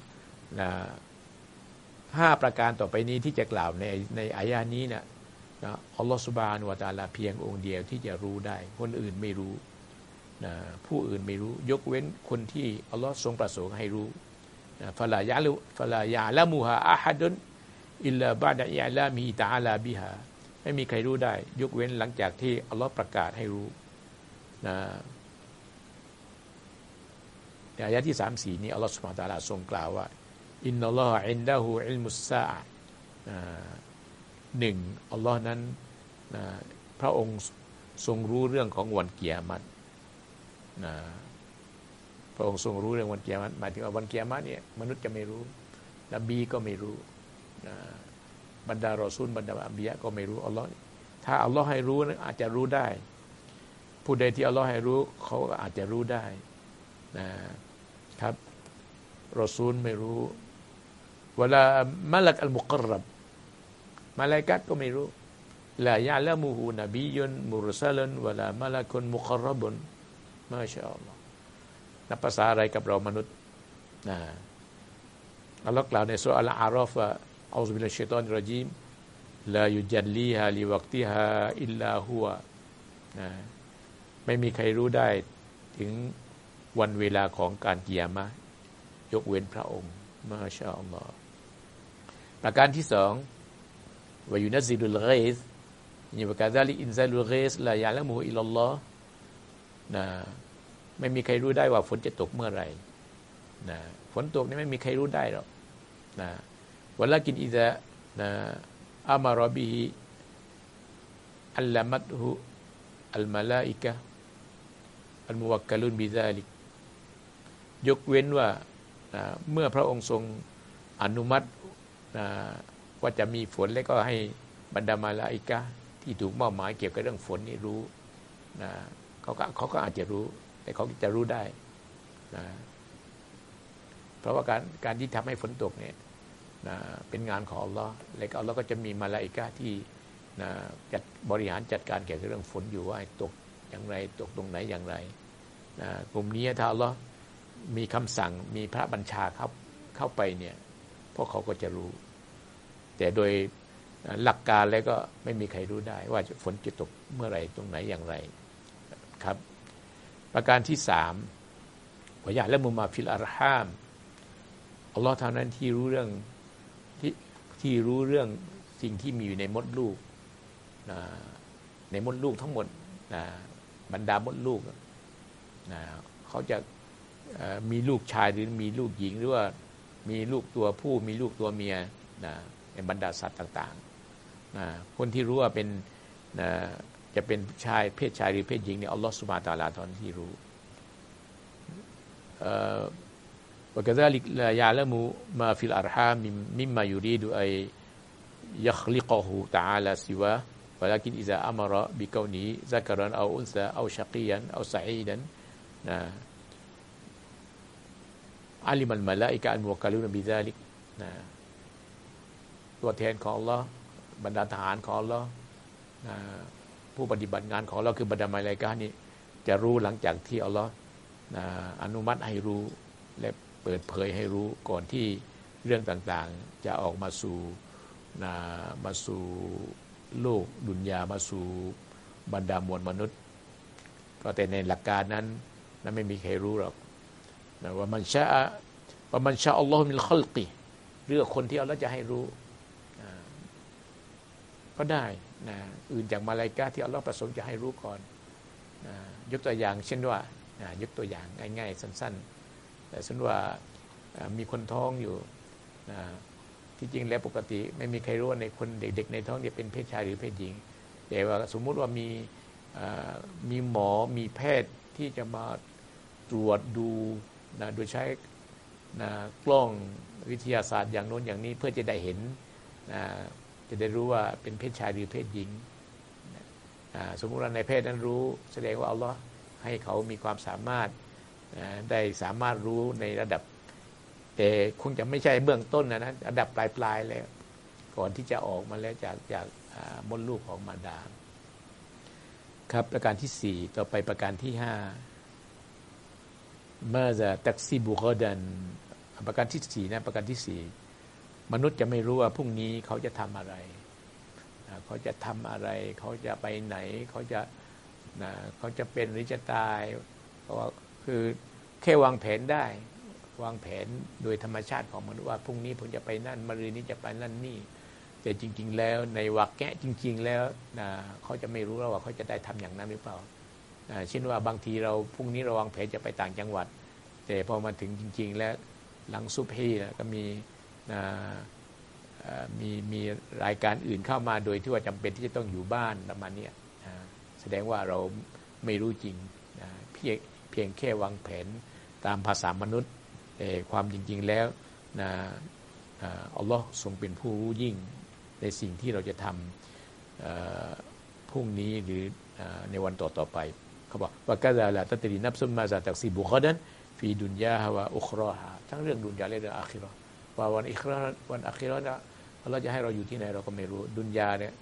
นะห้าประการต่อไปนี้ที่จะกล่าวในในอายะนี้นะนะอัลลอฮฺสุบานวะตาลาเพียงองค์เดียวที่จะรู้ได้ คนอื่นไม่รู้นะผู้อื่นไม่รู้ ยกเว้นคนที่อัลลอฮฺทรงประสงค์ให้รู้ฟลายะลุฟลายะละมูฮาอาฮัดุน อิลลาบาดะอิลามีตาลาบิฮาไม่มีใครรู้ได้ ยกเว้นหลังจากที่อัลลอฮฺประกาศให้รู้นะในอายะที่สามสี่นี้อัลลอฮฺสุบานตาลาทรงกล่าวว่า إن الله عنده علم الساعة หนึ่งอัลลอฮ์นั้นนะพระองค์ทรงรู้เรื่องของวันเกียมัตนะพระองค์ทรงรู้เรื่องวันเกียมัตหมายถึงว่าวันเกียมัตเนี่ยมนุษย์จะไม่รู้นบีก็ไม่รู้ นะบรรดารอซูลบรรดาอัมบียะก็ไม่รู้อัลลอฮ์ถ้าอัลลอฮ์ให้รู้อาจจะรู้ได้ ผู้ใดที่อัลลอฮ์ให้รู้เขาอาจจะรู้ได้นะครับรอซูลไม่รู้ เวลามลักอัลมุกรับมาลายกัดก็ไม่รู้ลายาละมูฮูนบียุนมุรซัลนเวลามาลาคนมุครบุนมาชาอัลลอฮ์นับภาษาอะไรกับเรามนุษย์นะอัลลอฮ์กล่าวในสุอัลอาราฟว่า อัลลอฮฺบิลลาชัยตอนรจีมลายุจัลลีฮาลิวักติฮาอิลลาฮัวนะไม่มีใครรู้ได้ถึงวันเวลาของการเกียรมะ ยกเว้นพระองค์มาชาอัลลอฮ์ประการที่สองวายุนัซิลุลเกสนี่ประกาศดาลิอินซาลุลเกสลายาละมูอิลลอฮ์นะไม่มีใครรู้ได้ว่าฝนจะตกเมื่อไหร่นะฝนตกนี่ไม่มีใครรู้ได้หรอกนะ วละกินอิซะนะอามารบิฮิอัลลัมัตฮุอัลมาลาอิกะอัลมุวักกลุนบิซาลิกยกเว้นว่าเมื่อพระองค์ทรงอนุมัติว่าจะมีฝนแล้วก็ให้บรรดามาลาอิกะที่ถูกมอบหมายเกี่ยวกับเรื่องฝนนี่รู้นะเขาก็เขาก็อาจจะรู้ แต่เขาจะรู้ได้นะเพราะว่าการการที่ทำให้ฝนตกเนี่ย นะเป็นงานของอัลลอฮ์แล้วก็อัลลอฮ์ก็จะมีมาลาอิกะที่นะจัดบริหารจัดการเกี่ยวกับเรื่องฝนอยู่ว่าตกอย่างไรตกตรงไหนอย่างไรนะกลุ่มนี้ถ้าอัลลอฮ์มีคำสั่งมีพระบัญชาเข้าเข้าไปเนี่ยพวกเขาก็จะรู้ แต่โดยหลักการแล้วก็ไม่มีใครรู้ได้ ว่าฝนจะตกเมื่อไรตรงไหนอย่างไรครับ ประการที่สามวายาและมุมาฟิลอารฮามอัลลอฮ์เท่านั้นที่รู้เรื่อง ที่รู้เรื่องสิ่งที่มีอยู่ในมดลูกนะในมดลูกทั้งหมดนะบรรดามดลูกนะเขาจะมีลูกชายหรือมีลูกหญิงหรือว่ามีลูกตัวผู้มีลูกตัวเมียนะในบรรดาสัตว์ต่างๆนะคนที่รู้ว่าเป็นนะจะเป็นชายเพศชายหรือเพศหญิงเนี่ยอัลลอฮฺสุบานตาลาตอนที่รู้ وكذلك لا يعلم ما في الأرحام مما يريد أن يخلقه تعالى سواه ولكن إذا أمر بكونه ذكرا أو أنثى أو شقيا أو سعيدا علم الملائكة الموكلون بذلك นะตัวแทนของ Allah บรรดาทหารของ Allah นะผู้ปฏิบัติงานของเราคือบรรดามาลายกานี่จะรู้หลังจากที่อัลลอฮ์อนุมัติให้รู้และ เปิดเผยให้รู้ก่อนที่เรื่องต่างๆ จะออกมาสู่มาสู่โลกดุนยามาสู่บรรดามวลมนุษย์ ก็แต่ในหลักการนั้นนั้นไม่มีใครรู้หรอกนะว่ามันชาว่ามันชาอัลลอฮ์มิลขลกีเรื่องคนที่อัลลอฮ์จะให้รู้ก็ได้นะอื่นจากมาลายกาที่อัลลอฮ์ประสงค์จะให้รู้ก่อนนะยกตัวอย่างเช่นว่านะยกตัวอย่างง่าย ๆ สั้น ๆ แต่เช่นว่ามีคนท้องอยู่นะที่จริงแล้วปกติไม่มีใครรู้ว่าในคนเด็ก ๆ ในท้องจะเป็นเพศชายหรือเพศหญิง แต่ว่าสมมุติว่ามีมีหมอมีแพทย์ที่จะมาตรวจดูนะโดยใช้นะกล้องวิทยาศาสตร์อย่างโน้นอย่างนี้เพื่อจะได้เห็นนะจะได้รู้ว่าเป็นเพศชายหรือเพศหญิงสมมุติว่าในเพศนั้นรู้แสดงว่าอัลลอฮ์ให้เขามีความสามารถ ได้สามารถรู้ในระดับ แต่คงจะไม่ใช่เบื้องต้นนะนะระดับปลายๆแล้ว ก่อนที่จะออกมาแล้วจากจากมดลูกของมารดา ครับประการที่สี่ต่อไปประการที่ห้าเมื่อจะตักซีบุกดันประการที่สี่นะประการที่สี่มนุษย์จะไม่รู้ว่าพรุ่งนี้เขาจะทำอะไร เขาจะทำอะไร เขาจะไปไหน เขาจะเขาจะเป็นหรือจะตายเพราะว่า คือแค่วางแผนได้ วางแผนโดยธรรมชาติของมนุษย์ว่าพรุ่งนี้ผมจะไปนั่นมะรืนนี้จะไปนั่นนี่ แต่จริง ๆ แล้วในวักแกะจริง ๆ แล้วนะเขาจะไม่รู้ว่าเขาจะได้ทำอย่างนั้นหรือเปล่าเช่นว่าบางทีเราพรุ่งนี้เราวางแผนจะไปต่างจังหวัด แต่พอมาถึงจริง ๆ แล้วหลังซุปเฮก็มีมีมีรายการอื่นเข้ามาโดยที่ว่าจำเป็นที่จะต้องอยู่บ้านประมาณนี้แสดงว่าเราไม่รู้จริงเพียง พียงแค่วางแผนตามภาษามนุษย์แต่ความจริง ๆแล้วนะอัลลอฮ์ทรงเป็นผู้รู้ยิ่งในสิ่งที่เราจะทำพรุ่งนี้หรือในวันต่อๆไปเขาบอกว่ากาซาลาตัตรีนับซุมมาซาตักซีบุคดันฟีดุนยาฮาวะอุครอฮาทั้งเรื่องดุนยาและเรื่องอาคิรอว่าวันอิคราวันอาคิรอนะเราจะให้เราอยู่ที่ไหนเราก็ไม่รู้ดุนยาเนี่ย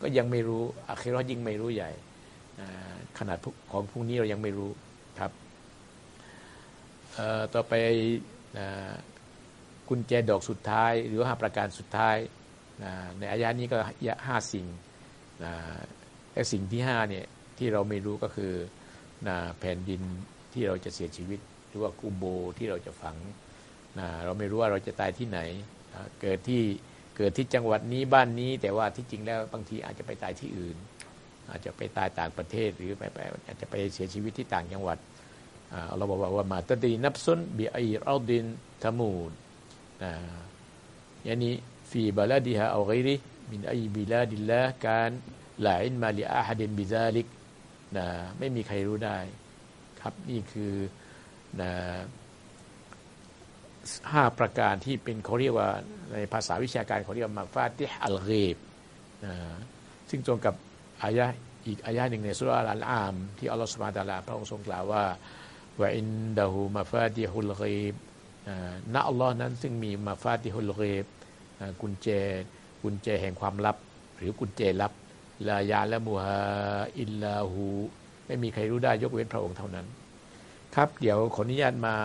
ก็ยังไม่รู้อาคิรอยิ่งไม่รู้ใหญ่ขนาดของพรุ่งนี้เรายังไม่รู้ ครับต่อไปกุญแจดอกสุดท้าย หรือห้าประการสุดท้ายในอายะนี้ก็ห้าสิ่งและสิ่งที่ห้าเนี่ยที่เราไม่รู้ก็คือแผ่นดินที่เราจะเสียชีวิต หรือว่ากูโบที่เราจะฝังเราไม่รู้ว่าเราจะตายที่ไหนเกิดที่เกิดที่จังหวัดนี้บ้านนี้ แต่ว่าที่จริงแล้วบางทีอาจจะไปตายที่อื่น อาจจะไปตายต่างประเทศหรือไปไปอาจจะไปเสียชีวิตที่ต่างจังหวัดเราบอกว่าما تدري نفس بأي أرض تموت يعني في بلدها أو غيره من أي بلاد الله كان لا علم لأحد بذلك นะไม่มีใครรู้ได้ครับนี่คือนะห้าประการที่เป็นเขาเรียกว่าในภาษาวิชาการเขาเรียกว่าمفاتيح الغيبนะซึ่งตรงกับ อายะอีกอายะหนึ่งในสุราอัลอันอาม ที่อัลลอฮฺสุบฮานะฮูวะตะอาลาพระองค์ทรงกล่าวว่า وعنده مفاتح الغيب ณอัลลอฮ์นั้นซึ่งมี مفاتح الغيب กุญแจกุญแจแห่งความลับ หรือกุญแจลับلا يعلمها إلا هو ไม่มีใครรู้ได้ยกเว้นพระองค์เท่านั้น ครับเดี๋ยวขออนุญาตมา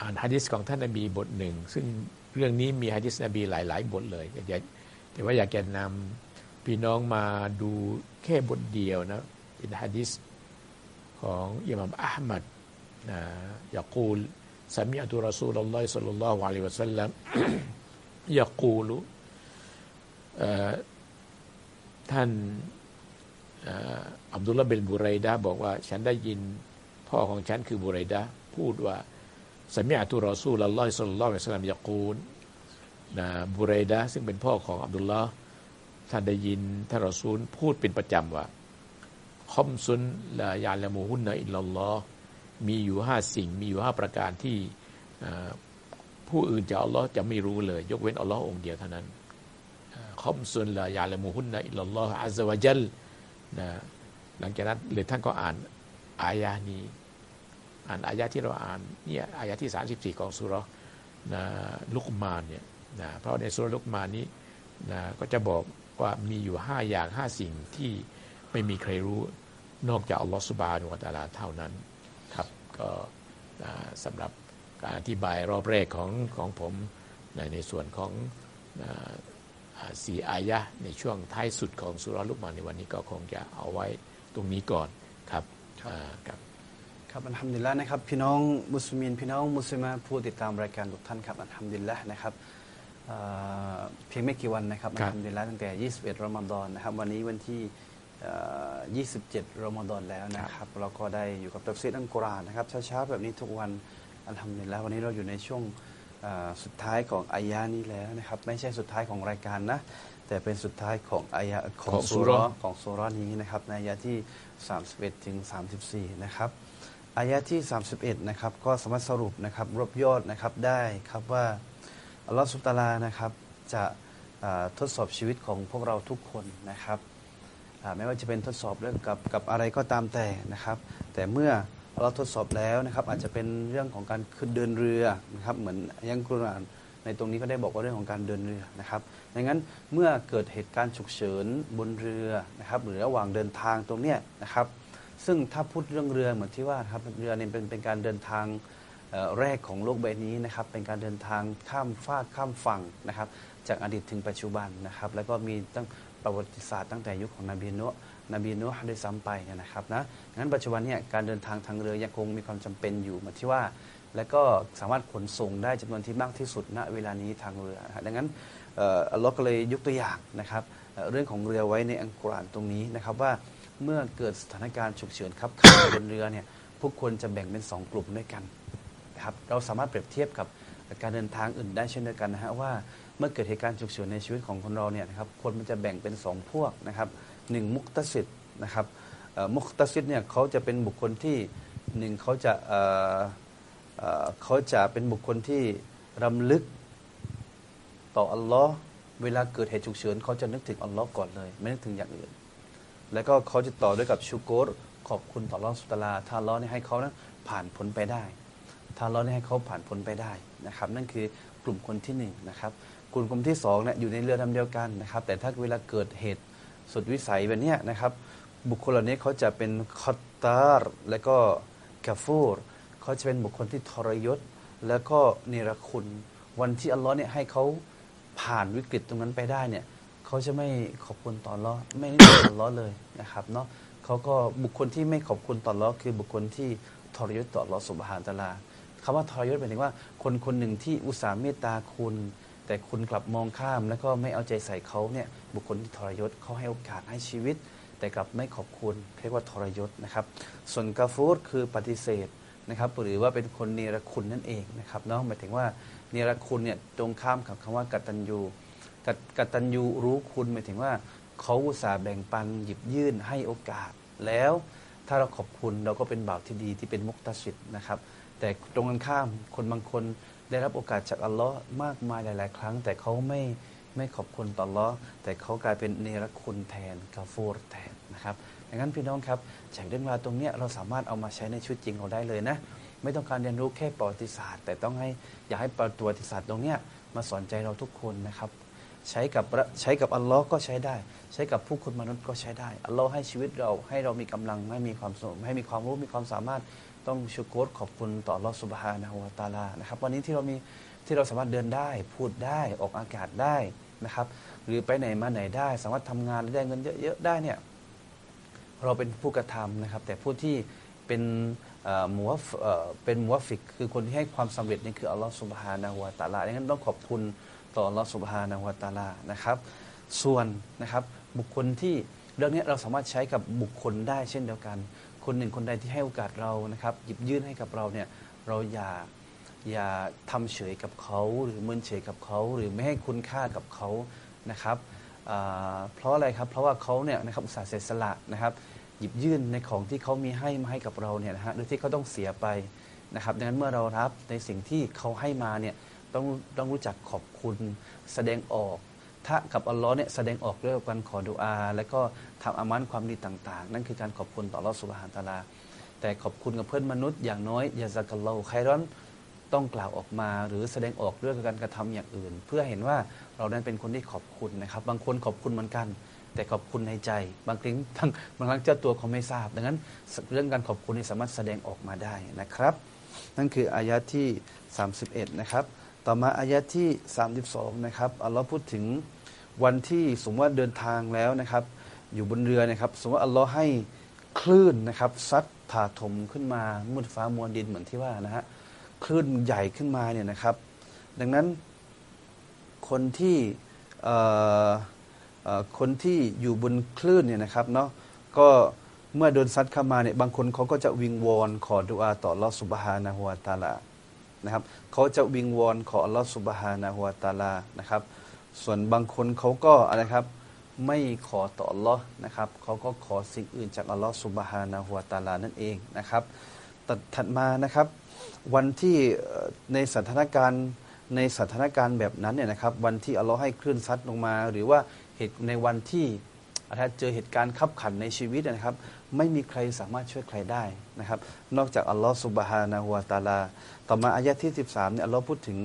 อ่านฮะดิษของท่านนบีบทหนึ่ง ซึ่งเรื่องนี้มีฮะดิษนบีหลาย ๆ บทเลย แต่ว่าอยากจะนำพี่น้องมาดูแค่บทเดียวนะเป็นฮะดิษของอิหม่ามอัลมัดนะยากูลสามีอัตุรอซูลลลอฮิสัลลัลลอฮุอะลัยฮิวะสัลลัมยากูลท่านอับดุลลาเบนบุไรดาบอกว่า ฉันได้ยินพ่อของฉันคือบุไรดาพูดว่าสมิอัตุรอซูลลลอฮิสัลลัลลอฮุอะลัยฮิวะซัลลัมยะกูล นะบุเรดะซึ่งเป็นพ่อของอับดุลลาห์ท่านได้ยินท่านรอซูลพูดเป็นประจำว่าคอมซุนลายาละมูฮุนนะอิลลลอฮ์มีอยู่ห้าสิ่งมีอยู่ห้าประการที่ผู้อื่นจะอัลลอฮ์จะไม่รู้เลย ยกเว้นอัลลอฮ์องเดียวเท่านั้นคอมซุนลายาละมูฮุนนะอิลลลอฮ์อัลวะจัลนะหลังจากนั้นเลยท่านก็อ่านอายานี้อ่านอายะที่เราอ่านเนี่ยอายะที่ 34 ของสุรนะลุกมานเนี่ย นะเพราะในสุรลุกมานนี้นะก็จะบอกว่ามีอยู่ห้าอย่างห้าสิ่งที่ไม่มีใครรู้นอกจากอัลลอฮฺสุบานุวตาลาเท่านั้นครับก็สำหรับการอธิบายรอบแรกของของผมในในส่วนของสี่อายะในช่วงท้ายสุดของสุรลุกมานในวันนี้ก็คงจะเอาไว้ตรงนี้ก่อนครับครับครับอันทำดีแล้วนะครับพี่น้องมุสลิมพี่น้องมุสลิมผู้ติดตามรายการทุกท่านครับอันทำดีแล้วนะครับ เพียงไม่กี่วันนะครับอันทำดีแล้วตั้งแต่ 21 รอมฎอนนะครับ วันนี้วันที่ 27 รอมฎอนแล้วนะครับ เราก็ได้อยู่กับตัฟซีดอังกุรานนะครับเช้าๆแบบนี้ทุกวันอันทำดีแล้ววันนี้เราอยู่ในช่วงสุดท้ายของอายานี้แล้วนะครับ ไม่ใช่สุดท้ายของรายการนะ แต่เป็นสุดท้ายของอายะของสุรของสุรนี้นะครับ ในอายะที่ 31 ถึง 34 นะครับอายะที่ 31 นะครับ ก็สามารถสรุปนะครับรวบยอดนะครับได้ครับว่า อัลลอฮฺสุบตาลานะครับจะทดสอบชีวิตของพวกเราทุกคนนะครับไม่ว่าจะเป็นทดสอบเรื่องกับกับอะไรก็ตามแต่นะครับ แต่เมื่อเราทดสอบแล้วนะครับอาจจะเป็นเรื่องของการขึ้นเดินเรือนะครับเหมือนยังกุรอานในตรงนี้ก็ได้บอกว่าเรื่องของการเดินเรือนะครับดังนั้นเมื่อเกิดเหตุการณ์ฉุกเฉินบนเรือนะครับหรือระหว่างเดินทางตรงเนี้ยนะครับ ซึ่งถ้าพูดเรื่องเรือเหมือนที่ว่าครับเรือเนี่ยเป็นเป็นการเดินทาง แรกของโลกใบนี้นะครับเป็นการเดินทางข้ามฟากข้ามฝั่งนะครับจากอดีตถึงปัจจุบันนะครับแล้วก็มีตั้งประวัติศาสตร์ตั้งแต่ยุคของนบีนุนบีนุได้ซ้ำไปนะครับนะงั้นปัจจุบันเนี่ยการเดินทางทางเรือยังคงมีความจำเป็นอยู่เหมือนที่ว่า และก็สามารถขนส่งได้จำนวนที่มากที่สุดณเวลานี้ทางเรือ ดังนั้นอัลลอฮ์ก็เลยยกตัวอย่างนะครับเรื่องของเรือไว้ในอังกุรานตรงนี้นะครับว่าเมื่อเกิดสถานการณ์ฉุกเฉินครับข้ามบนเรือเนี่ยพวกคนจะแบ่งเป็นสองกลุ่มด้วยกัน ครับเราสามารถเปรียบเทียบกับการเดินทางอื่นได้เช่นเดียวกันนะฮะว่าเมื่อเกิดเหตุการณ์ฉุกเฉินในชีวิตของคนเราเนี่ยนะครับคนมันจะแบ่งเป็นสองพวกนะครับหนึ่งมุกตสิดนะครับมุกตสิดเนี่ยเขาจะเป็นบุคคลที่หนึ่งเขาจะเขาจะเป็นบุคคลที่รำลึกต่ออัลลอฮ์เวลาเกิดเหตุฉุกเฉินเขาจะนึกถึงอัลลอฮ์ก่อนเลย ไม่นึกถึงอย่างอื่น แล้วก็เขาจะต่อด้วยกับชูโกรขอบคุณต่อลอสุตลาถ้าล้อนี่ให้เขานั้นผ่านพ้นไปได้ ถ้าล้อนให้เขาผ่านพ้นไปได้นะครับ นั่นคือกลุ่มคนที่หนึ่งนะครับกลุ่มกลุ่มที่สองเนี่ยอยู่ในเรือลำเดียวกันนะครับ แต่ถ้าเวลาเกิดเหตุสุดวิสัยแบบนี้นะครับ บุคคลเหล่านี้เขาจะเป็นคอตตาร์และก็กาฟูรเขาจะเป็นบุคคลที่ทรยศ แล้วก็เนรคุณวันที่อัลลอฮ์เนี่ยให้เขาผ่านวิกฤตตรงนั้นไปได้เนี่ยเขาจะไม่ขอบคุณต่อลอ์ไม่นึกถึงอัลอ์เลยนะครับเนาะเขาก็บุคคลที่ไม่ขอบคุณต่อลอ์คือบุคคลที่ทรยศต่อลอ์สุบฮานตะลา คำว่าทรยศหมายถึงว่าคนคนหนึ่งที่อุตส่าห์เมตตาคุณ แต่คุณกลับมองข้าม แล้วก็ไม่เอาใจใส่เขาเนี่ยบุคคลที่ทรยศเขาให้โอกาสให้ชีวิต แต่กลับไม่ขอบคุณเรียกว่าทรยศนะครับ ส่วนกาฟูดคือปฏิเสธนะครับหรือว่าเป็นคนเนรคุณนั่นเองนะครับเนาะหมายถึงว่าเนรคุณเนี่ยตรงข้ามกับคำว่ากตัญญูกตัญญูรู้คุณหมายถึงว่าเขาอุตส่าห์แบ่งปันหยิบยื่นให้โอกาสแล้วถ้าเราขอบคุณเราก็เป็นบ่าวที่ดีที่เป็นมุกตสิทธ์นะครับ แต่ตรงกันข้ามคนบางคนได้รับโอกาสจากอัลลอฮ์มากมายหลาย ๆ ครั้ง แต่เขาไม่ไม่ขอบคุณต่อัลลอฮ์แต่เขากลายเป็นเนรคุณแทนกาฟูรแทนนะครับดังนั้นพี่น้องครับจากเรื่องราวตรงนี้เราสามารถเอามาใช้ในชีวิตจริงเราได้เลยนะไม่ต้องการเรียนรู้แค่ประวัติศาสตร์ แต่ต้องให้อย่าให้ประวัติศาสตร์ตรงนี้มาสอนใจเราทุกคนนะครับใช้กับใช้กับอัลลอฮ์ก็ใช้ได้ ใช้กับผู้คนมนุษย์ก็ใช้ได้ อัลลอฮ์ให้ชีวิตเราให้เรามีกำลังให้มีความสมให้มีความรู้มีความสามารถ ต้องชุกรขอบคุณต่อลอสุบฮานะฮุวตาลานะครับวันนี้ที่เรามีที่เราสามารถเดินได้พูดได้ออกอากาศได้นะครับ หรือไปไหนมาไหนได้ สามารถทำงานได้เงินเยอะๆได้เนี่ยเราเป็นผู้กระทำนะครับ แต่ผู้ที่เป็นมัวเป็นมัวฟิก คือคนที่ให้ความสำเร็จนี่คืออัลลอฮฺสุบฮานาหัวตาลาดังนั้นต้องขอบคุณต่ออัลลอฮฺสุบฮานาหัวตาลานะครับ ส่วนนะครับบุคคลที่เรื่องนี้เราสามารถใช้กับบุคคลได้เช่นเดียวกัน คนหนึ่งคนใดที่ให้โอกาสเรานะครับ หยิบยื่นให้กับเราเนี่ยเราอย่าอย่าทำเฉยกับเขาหรือเมินเฉยกับเขาหรือไม่ให้คุณค่ากับเขานะครับเพราะอะไรครับเพราะว่าเขาเนี่ยนะครับอุตส่าห์เสียสละนะครับ หยิบยื่นในของที่เขามีให้มาให้กับเราเนี่ยนะฮะโดยที่เขาต้องเสียไปนะครับดังนั้นเมื่อเรารับในสิ่งที่เขาให้มาเนี่ยต้องต้องรู้จักขอบคุณแสดงออก ถ้ากับอัลลอฮ์เนี่ยแสดงออกด้วยการขอดุอา และก็ทำอามันความดีต่าง ๆ นั่นคือการขอบคุณต่ออัลลอฮ์สุบฮานตะลา แต่ขอบคุณกับเพื่อนมนุษย์อย่างน้อยยาซักัลลอฮ์ใครร้อนต้องกล่าวออกมา หรือแสดงออกด้วยการกระทำอย่างอื่น เพื่อเห็นว่าเรานั้นเป็นคนที่ขอบคุณนะครับ บางคนขอบคุณเหมือนกัน แต่ขอบคุณในใจ บางครั้งบางบางครั้งเจ้าตัวเขาไม่ทราบ ดังนั้นเรื่องการขอบคุณนี่สามารถแสดงออกมาได้นะครับ นั่นคืออายะที่ 31 นะครับต่อมาอายะที่ 32 นะครับอัลลอฮ์พูดถึง วันที่สมมติว่าเดินทางแล้วนะครับ อยู่บนเรือนะครับ สมมติว่าอัลลอฮ์ให้คลื่นนะครับซัดถาถมขึ้นมามุดฟ้ามวลดินเหมือนที่ว่านะฮะคลื่นใหญ่ขึ้นมาเนี่ยนะครับ ดังนั้นคนที่คนที่อยู่บนคลื่นเนี่ยนะครับเนาะก็เมื่อโดนซัดเข้ามาเนี่ยบางคนเขาก็จะวิงวอนขอดุอาต่อลอสุบฮานะฮุวาตาลานะครับเขาจะวิงวอนขออัลลอฮฺสุบฮานะฮุวาตาลานะครับ ส่วนบางคนเขาก็อะไรครับ ไม่ขอต่ออัลลอฮ์นะครับเขาก็ขอสิ่งอื่นจากอัลลอฮฺสุบฮานะฮุวตาลานั่นเองนะครับตัดถัดมานะครับ วันที่ในสถานการณ์ในสถานการณ์แบบนั้นเนี่ยนะครับ วันที่อัลลอฮ์ให้คลื่นซัดลงมา หรือว่าเหตุในวันที่เจอเหตุการณ์ขับขันในชีวิตนะครับ ไม่มีใครสามารถช่วยใครได้นะครับ นอกจากอัลลอฮฺสุบฮานะฮุวตาลา ต่อมาอายะที่ 13เนี่ยเราพูดถึง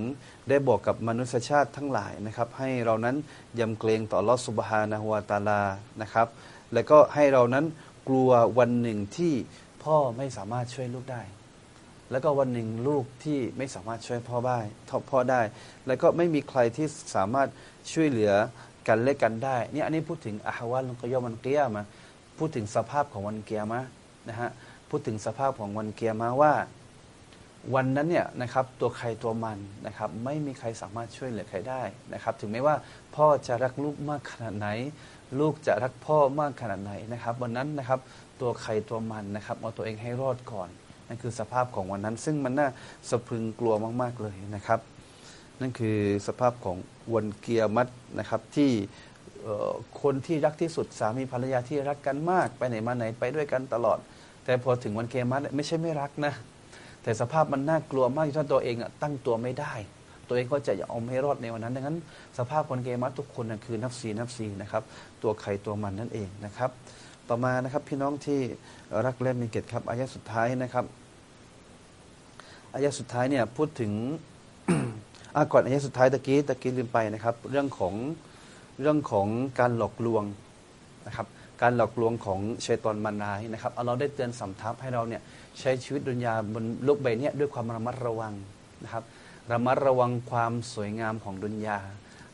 ได้บอกกับมนุษยชาติทั้งหลายนะครับ ให้เรานั้นยำเกรงต่ออัลลอสุบฮานะฮุวตาลานะครับ แล้วก็ให้เรานั้นกลัววันหนึ่งที่พ่อไม่สามารถช่วยลูกได้ แล้วก็วันหนึ่งลูกที่ไม่สามารถช่วยพ่อได้ทพ่อได้ แล้วก็ไม่มีใครที่สามารถช่วยเหลือกันและกันได้ นี่อันนี้พูดถึงอาฮวาลกยอมันเกียมา พูดถึงสภาพของวันเกียร์มานะฮะพูดถึงสภาพของวันเกียร์มาว่า วันนั้นเนี่ยนะครับตัวใครตัวมันนะครับไม่มีใครสามารถช่วยเหลือใครได้นะครับ ถึงแม้ว่าพ่อจะรักลูกมากขนาดไหน ลูกจะรักพ่อมากขนาดไหนนะครับ วันนั้นนะครับตัวใครตัวมันนะครับเอาตัวเองให้รอดก่อนนั่นคือสภาพของวันนั้น ซึ่งมันน่าสะพรึงกลัวมาก ๆ เลยนะครับ นั่นคือสภาพของวันเกียรมัดนะครับที่ คนที่รักที่สุดสามีภรรยาที่รักกันมาก ไปไหนมาไหนไปด้วยกันตลอด แต่พอถึงวันเกมัดไม่ใช่ไม่รักนะ แต่สภาพมันน่ากลัวมากที่ตัวเองตั้งตัวไม่ได้ ตัวเองก็จะยอมให้รอดในวันนั้น ดังนั้น สภาพคนเกมัสทุกคนนะคือนับซีนับซีนะครับตัวใครตัวมันนั่นเองนะครับ ต่อมานะครับพี่น้องที่รักและมีเกียรติครับอายะสุดท้ายนะครับอายะสุดท้ายเนี่ยพูดถึงอาก่อนอายะสุดท้ายตะกี้ตะกี้ลืมไปนะครับ เรื่องของ เรื่องของการหลอกลวงนะครับการหลอกลวงของชัยตอนมานายนะครับเราได้เตือนสำทับให้เราเนี่ยใช้ชีวิตดุนยาบนโลกใบนี้ด้วยความระมัดระวังนะครับระมัดระวังความสวยงามของดุนยา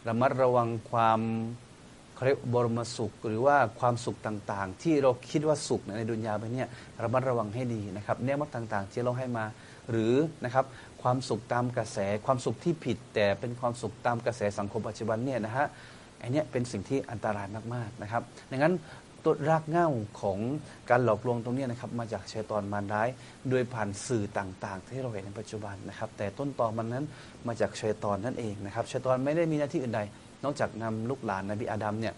ระมัดระวังความเรียกบรมสุข หรือว่าความสุขต่างๆ ที่เราคิดว่าสุขในดุนยาไปเนี่ยระมัดระวังให้ดีนะครับเนื้อมัดต่างๆ ที่เราให้มาหรือนะครับความสุขตามกระแสความสุขที่ผิด แต่เป็นความสุขตามกระแสสังคมปัจจุบันเนี่ยนะฮะ อเนี้เป็นสิ่งที่อันตรายมากๆนะครับดังนั้นต้นรากเง้าของการหลอกลวงตรงนี้นะครับมาจากชัยตอนมารร้าย โดยผ่านสื่อต่างๆ ที่เราเห็นในปัจจุบันนะครับ แต่ต้นตอมันนั้นมาจากชัยตอนนั่นเองนะครับชัยตอนไม่ได้มีหน้าที่อื่นใด นอกจากนำลูกหลานนบีอาดัมเนี่ย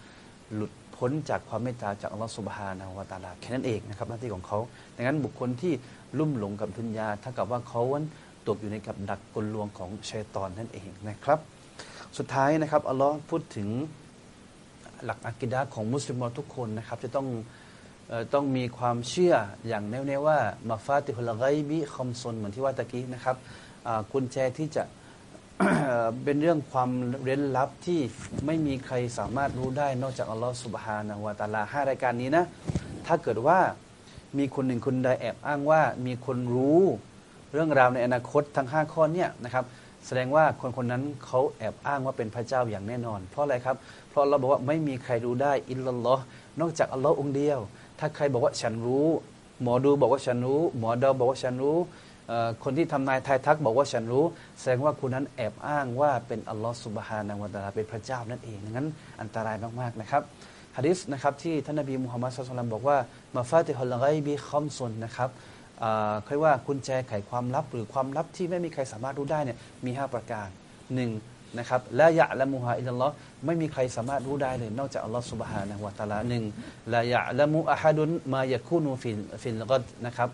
หลุดพ้นจากความเมตตาจากอัลลอฮฺสุบฮานะฮวาตาลาแค่นั้นเองนะครับหน้าที่ของเขาดังนั้นบุคคลที่ลุ่มหลงกับทุนยาถ้ากับว่าเขาหวนตกอยู่ในกับดักกลลวงของชัยตอนนั่นเองนะครับ สุดท้ายนะครับอัลลอฮ์พูดถึงหลักอักิดาของมุสลิมทุกคนนะครับ จะต้องต้องมีความเชื่ออย่างแน่วแน่ว่ามาฟาติฮุลไกบิคอมซนเหมือนที่ว่าตะกี้นะครับกุญแจที่จะเป็นเรื่องความเร้นลับที่ไม่มีใครสามารถรู้ได้นอกจากอัลลอฮฺสุบฮานะวะตาลาห้ารายการนี้นะ ถ้าเกิดว่ามีคนหนึ่งคนใดแอบอ้างว่ามีคนรู้เรื่องราวในอนาคตทั้ง 5 ข้อเนี้นะครับ แสดงว่าคนคนนั้นเขาแอบอ้างว่าเป็นพระเจ้าอย่างแน่นอน เพราะอะไรครับ เพราะเราบอกว่าไม่มีใครรู้ได้อิลลัลลอฮ์นอกจากอัลลอฮ์องเดียว ถ้าใครบอกว่าฉันรู้ หมอดูบอกว่าฉันรู้ หมอเดาบอกว่าฉันรู้คนที่ทำนายทายทักบอกว่าฉันรู้ แสดงว่าคุณนั้นแอบอ้างว่าเป็นอัลลอฮ์สุบฮานะวะตาลาเป็นพระเจ้านั่นเองงั้นอันตรายมากๆนะครับฮะดิษนะครับที่ท่านนบีมุฮัมมัดสุลตัมบอกว่ามาฟาติฮุลไกบีคอมซุนนะครับ เขายว่ากุญแจไขความลับ หรือความลับที่ไม่มีใครสามารถรู้ได้เนี่ยมี 5 ประการ1นะครับละยะละมุฮาอิลลอฮ์ไม่มีใครสามารถรู้ได้เลย นอกจากอัลลอฮ์สุบฮานะวะตาลาหนึ่งلا يعلم أحد ما يكون في في غد นะครับ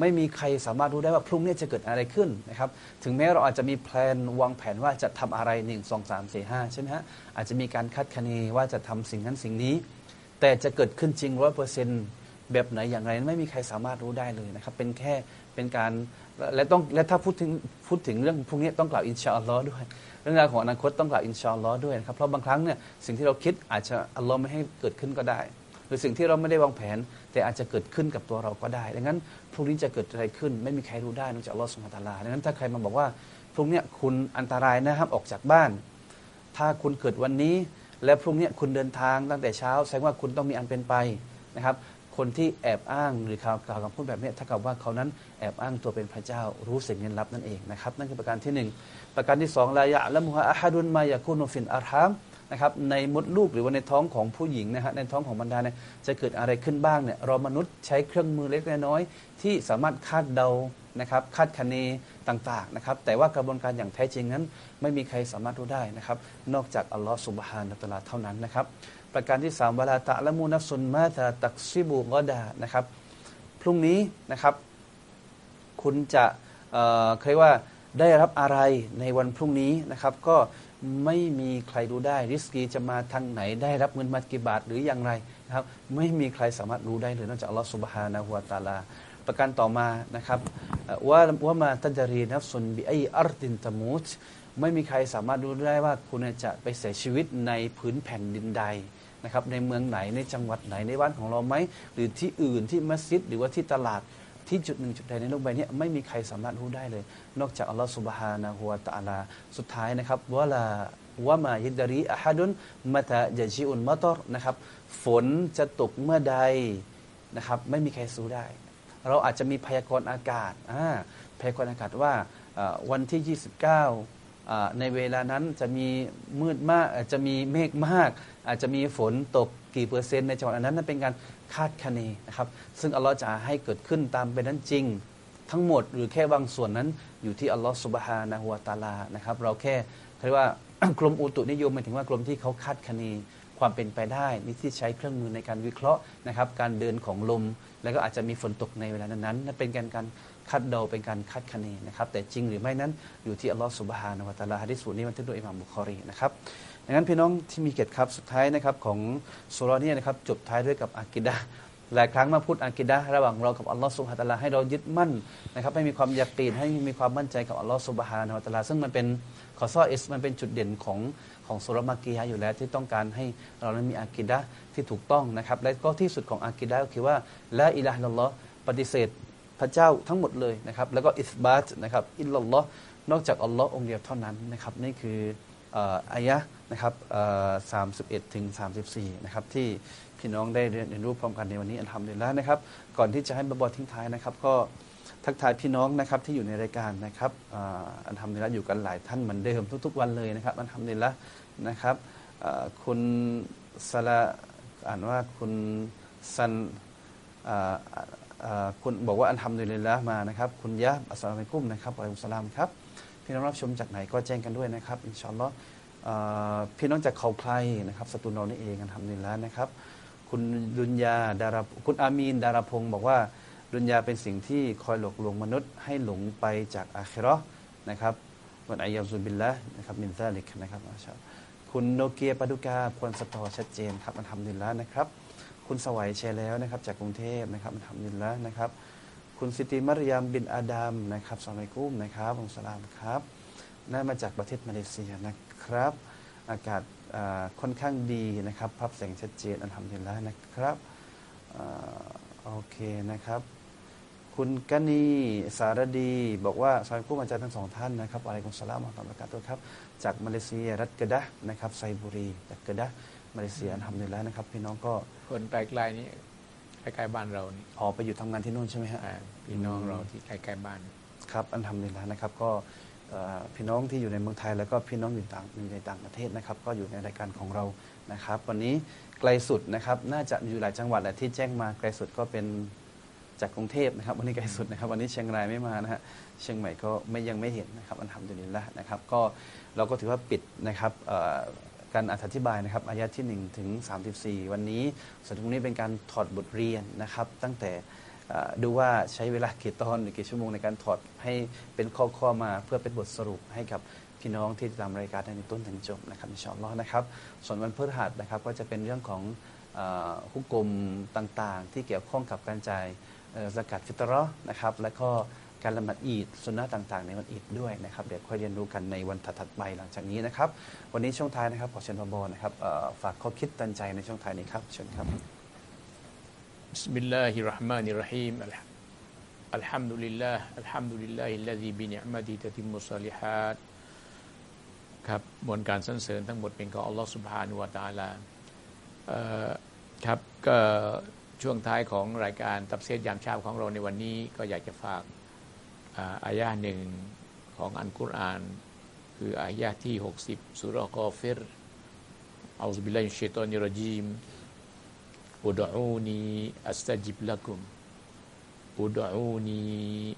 ไม่มีใครสามารถรู้ได้ว่าพรุ่งนี้จะเกิดอะไรขึ้นนะครับ ถึงแม้เราอาจจะมีแพลนวางแผนว่าจะทำอะไร 1 2 3 4 5 ใช่ไหมฮะ อาจจะมีการคาดคะเนว่าจะทำสิ่งนั้นสิ่งนี้ แต่จะเกิดขึ้นจริงร้อยเปอร์เซ็นต์ แบบไหนอย่างไรนั้นไม่มีใครสามารถรู้ได้เลยนะครับ เป็นแค่เป็นการและต้องและถ้าพูดถึงพูดถึงเรื่องพวกนี้ต้องกล่าวอินชาอัลลอฮ์ด้วย เรื่องราวของอนาคตต้องกล่าวอินชาอัลลอฮ์ด้วยนะครับเพราะบางครั้งเนี่ยสิ่งที่เราคิดอาจจะอัลลอฮ์ไม่ให้เกิดขึ้นก็ได้ หรือสิ่งที่เราไม่ได้วางแผน แต่อาจจะเกิดขึ้นกับตัวเราก็ได้ดังนั้นพรุ่งนี้จะเกิดอะไรขึ้น ไม่มีใครรู้ได้นอกจากอัลลอฮ์สุบฮานตาลาดังนั้นถ้าใครมาบอกว่าพรุ่งนี้คุณอันตรายนะครับออกจากบ้าน ถ้าคุณเกิดวันนี้และพรุ่งนี้คุณเดินทางตั้งแต่เช้าแสดงว่าคุณต้องมีอันเป็นไปนะครับ คนที่แอบอ้างหรือข่าวกล่าวคำพูดแบบนี้เท่ากับว่าเขานั้นแอบอ้างตัวเป็นพระเจ้ารู้สิ่งเงินลับนั่นเองนะครับนั่นคือประการที่หนึ่งประการที่สองลายะละมุฮะอะฮัดุนมายาคูนฟินอารามนะครับในมดลูกหรือว่าในท้องของผู้หญิงนะฮะในท้องของบรรดาเนี่ยจะเกิดอะไรขึ้นบ้างเนี่ยเรามนุษย์ใช้เครื่องมือเล็กน้อยที่สามารถคาดเดานะครับคาดคะเนต่างๆนะครับแต่ว่ากระบวนการอย่างแท้จริงนั้น ไม่มีใครสามารถรู้ได้นะครับนอกจากอัลลอฮฺสุบฮานะตะลาเท่านั้นนะครับ ประการที่สามเวลาตะละมูนัฟซุนมาตาตักซิบูกอดานะครับพรุ่งนี้นะครับคุณจะเเคยว่าได้รับอะไรในวันพรุ่งนี้นะครับก็ไม่มีใครรู้ได้ริสกีจะมาทางไหน ได้รับเงินมากี่บาทหรืออย่างไรนะครับไม่มีใครสามารถรู้ได้เลยนอกจากอัลลอฮฺสุบฮานะฮุวาตาลา ประการต่อมานะครับว่าว่ามาตัจารีนัฟซุนบิไออัรตินตะมูตไม่มีใครสามารถรู้ได้ว่าคุณจะไปเสียชีวิตในพื้นแผ่นดินใด นะครับในเมืองไหนในจังหวัดไหนในบ้านของเราไหมหรือที่อื่นที่มัสยิดหรือว่าที่ตลาดที่จุดหนึ่งจุดใดในโลกใบนี้ไม่มีใครสามารถรู้ได้เลย นอกจากอัลลอฮฺสุบฮานะฮุวาตาลาสุดท้ายนะครับว่าลาว่ามายิดดารีอะฮัดุนมะตะยะจิอุนมะตอรนะครับฝนจะตกเมื่อใดนะครับไม่มีใครสู้ได้ เราอาจจะมีพยากรณ์อากาศอ่าพยากรณ์อากาศว่าวันที่ 29อ่า ในเวลานั้นจะมีมืดมากอาจจะมีเมฆมาก อาจจะมีฝนตกกี่เปอร์เซ็นต์ในจังหวัดอันนั้นนั่นเป็นการคาดคะเนนะครับ ซึ่งอัลลอฮ์จะให้เกิดขึ้นตามเป็นนั้นจริง ทั้งหมดหรือแค่บางส่วนนั้นอยู่ที่อัลลอฮ์สุบฮานะฮุวาตาลานะครับ เราแค่เรียกว่ากรมอุตุนิยมหมายถึงว่ากรมที่เขาคาดคะเนความเป็นไปได้นี่ที่ใช้เครื่องมือในการวิเคราะห์นะครับ การเดินของลม แล้วก็อาจจะมีฝนตกในเวลานั้นๆนั่นเป็นการการคาดเดาเป็นการคาดคะเนนะครับ แต่จริงหรือไม่นั้นอยู่ที่อัลลอฮ์สุบฮานะวาตาลาฮะดิสูนี้บันทึกโดยอิหม่ามบุคอรีนะครับดังนั้นพี่น้องที่มีเกียรติครับสุดท้ายนะครับของสุรานี้นะครับจบท้ายด้วยกับอากิดะหลายครั้งมาพูดอากิดะระหว่างเรากับอัลลอฮ์สุบฮานะตะอาลาให้เรายึดมั่นนะครับให้มีความยากีนให้มีความมั่นใจกับอัลลอฮ์สุบฮานะวะตะอาลาซึ่งมันเป็นขอซอเอสมันเป็นจุดเด่นของ ของสุรมักกียะอยู่แล้วที่ต้องการให้เรานั้นมีอากิดะที่ถูกต้องนะครับ และก็ที่สุดของอากิดะก็คือว่าละอิลาฮะอิลลัลลอฮ์ปฏิเสธพระเจ้าทั้งหมดเลยนะครับ แล้วก็อิสบาตนะครับอิลลัลลอฮ์นอกจากอัลลอฮ์องค์เดียวเท่านั้นนะครับนี่คืออายะนะครับสามสิบเอ็ดถึงสามสิบสี่นะครับที่พี่น้องได้เรียนรู้พร้อมกันในวันนี้อันทำเลยแล้วนะครับ ก่อนที่จะให้บาบอทิ้งท้ายนะครับก็ ทักทายพี่น้องนะครับที่อยู่ในรายการนะครับอันทำเลยล้วอยู่กันหลายท่านเหมือนเดิมทุก ๆ วันเลยนะครับอันทำเลยล้วนะครับคุณสละอ่านว่าคุณซันคุณบอกว่าอันทำเลยล้วมานะครับ คุณยะอัสสลามุอะลัยกุมนะครับอัลลอฮุสลามครับพี่น้องรับชมจากไหนก็แจ้งกันด้วยนะครับอินชอัลลอฮ์อ่าพี่น้องจากเขาใครนะครับสตูนเรานี่เองอันทำเลยล้วนะครับ คุณดุนยาดาราคุณอามีนดาราพงศ์บอกว่า ดุนยาเป็นสิ่งที่คอยหลอกลวงมนุษย์ ให้หลงไปจากอาคิราะนะครับวันอายาซุบิลละนะครับมินซาลิกนะครับมาชาคุณโนเกียปาดุกาควรสตอชัดเจนครับมันทำดินแล้วนะครับ คุณสวัยแชร์แล้วนะครับ จากกรุงเทพนะครับมันทำดินแล้วนะครับ คุณสิติมารยามบินอาดัมนะครับสลามอะลัยกุมนะครับองสลามครับน่ามาจากประเทศมาเลเซียนะครับ อากาศค่อนข้างดีนะครับภาพแสงชัดเจนอันทำเห็นแล้วนะครับอโอเคนะครับ คุณกนีสารดี บอกว่าสวัสดีผู้อาจารย์ทั้งสองท่านนะครับอะไรกุมสลามอัลลอฮฺประกาศตัวครับ จากมาเลเซียรัฐกระดะห์นะครับไซบุรีจากกระดะห์มาเลเซียอันทำเห็นแล้วนะครับ พี่น้องก็คนใกล้ๆนี้ใกล้ๆบ้านเรานี่ออกไปอยู่ทำงานที่นู่นใช่ไหมฮะอ่าพี่น้องเราที่ใกล้ๆบ้าน ครับ อันทำดีแล้วนะครับ ก็เอ่อพี่น้องที่อยู่ในเมืองไทยแล้วก็พี่น้องอยู่ต่างอยู่ในต่างประเทศนะครับ ก็อยู่ในรายการของเรานะครับ วันนี้ไกลสุดนะครับ น่าจะอยู่หลายจังหวัดแหละที่แจ้งมาไกลสุดก็เป็น จากกรุงเทพนะครับวันนี้ไกลสุดนะครับวันนี้เชียงรายไม่มานะฮะเชียงใหม่ก็ไม่ยังไม่เห็นนะครับอันทำดุลิลละนะครับก็เราก็ถือว่าปิดนะครับการอธิบายนะครับอายะที่ 1 ถึง 34 วันนี้ส่วนตรงนี้เป็นการถอดบทเรียนนะครับ ตั้งแต่ดูว่าใช้เวลากี่ตอนหรือกี่ชั่วโมงในการถอดให้เป็นข้อๆมาเพื่อเป็นบทสรุปให้กับพี่น้องที่ติดตามรายการในต้นถึงจบนะครับอินชาอัลลอฮ์นะครับ ส่วนวันพฤหัสนะครับก็จะเป็นเรื่องของฮุก่มต่างๆ ที่เกี่ยวข้องกับการจ่าย ซะกาตฟิตเราะฮ์นะครับแล้วก็การละหมาดอีดสุนนะต่างๆ ในวันอีดด้วยนะครับเดี๋ยวค่อยเรียนรู้กันในวันถัดๆไปหลังจากนี้นะครับ วันนี้ช่วงท้ายนะครับขอเชิญพบอนะครับฝากข้อคิดเตือนใจในช่วงท้ายนี้ครับเชิญครับبسم الله الرحمن الرحيم الحمد لله الحمد لله الذي بنعمته تتم الصالحات ครับมวลการสรรเสริญทั้งหมดเป็นของอัลลอฮฺสุบฮานุวาตาลาครับก็ ช่วงท้ายของรายการตัฟซีรยามเช้าของเราในวันนี้ก็อยากจะฝากอ่าายะหนึ่งของอัลกุรอาน คืออายะที่ 60 ซูเราะฮ์ฆอฟิร أعوذ بالله من الشيطان الرجيمอุดอูนีอัสตจิบลักุมอุดอูนี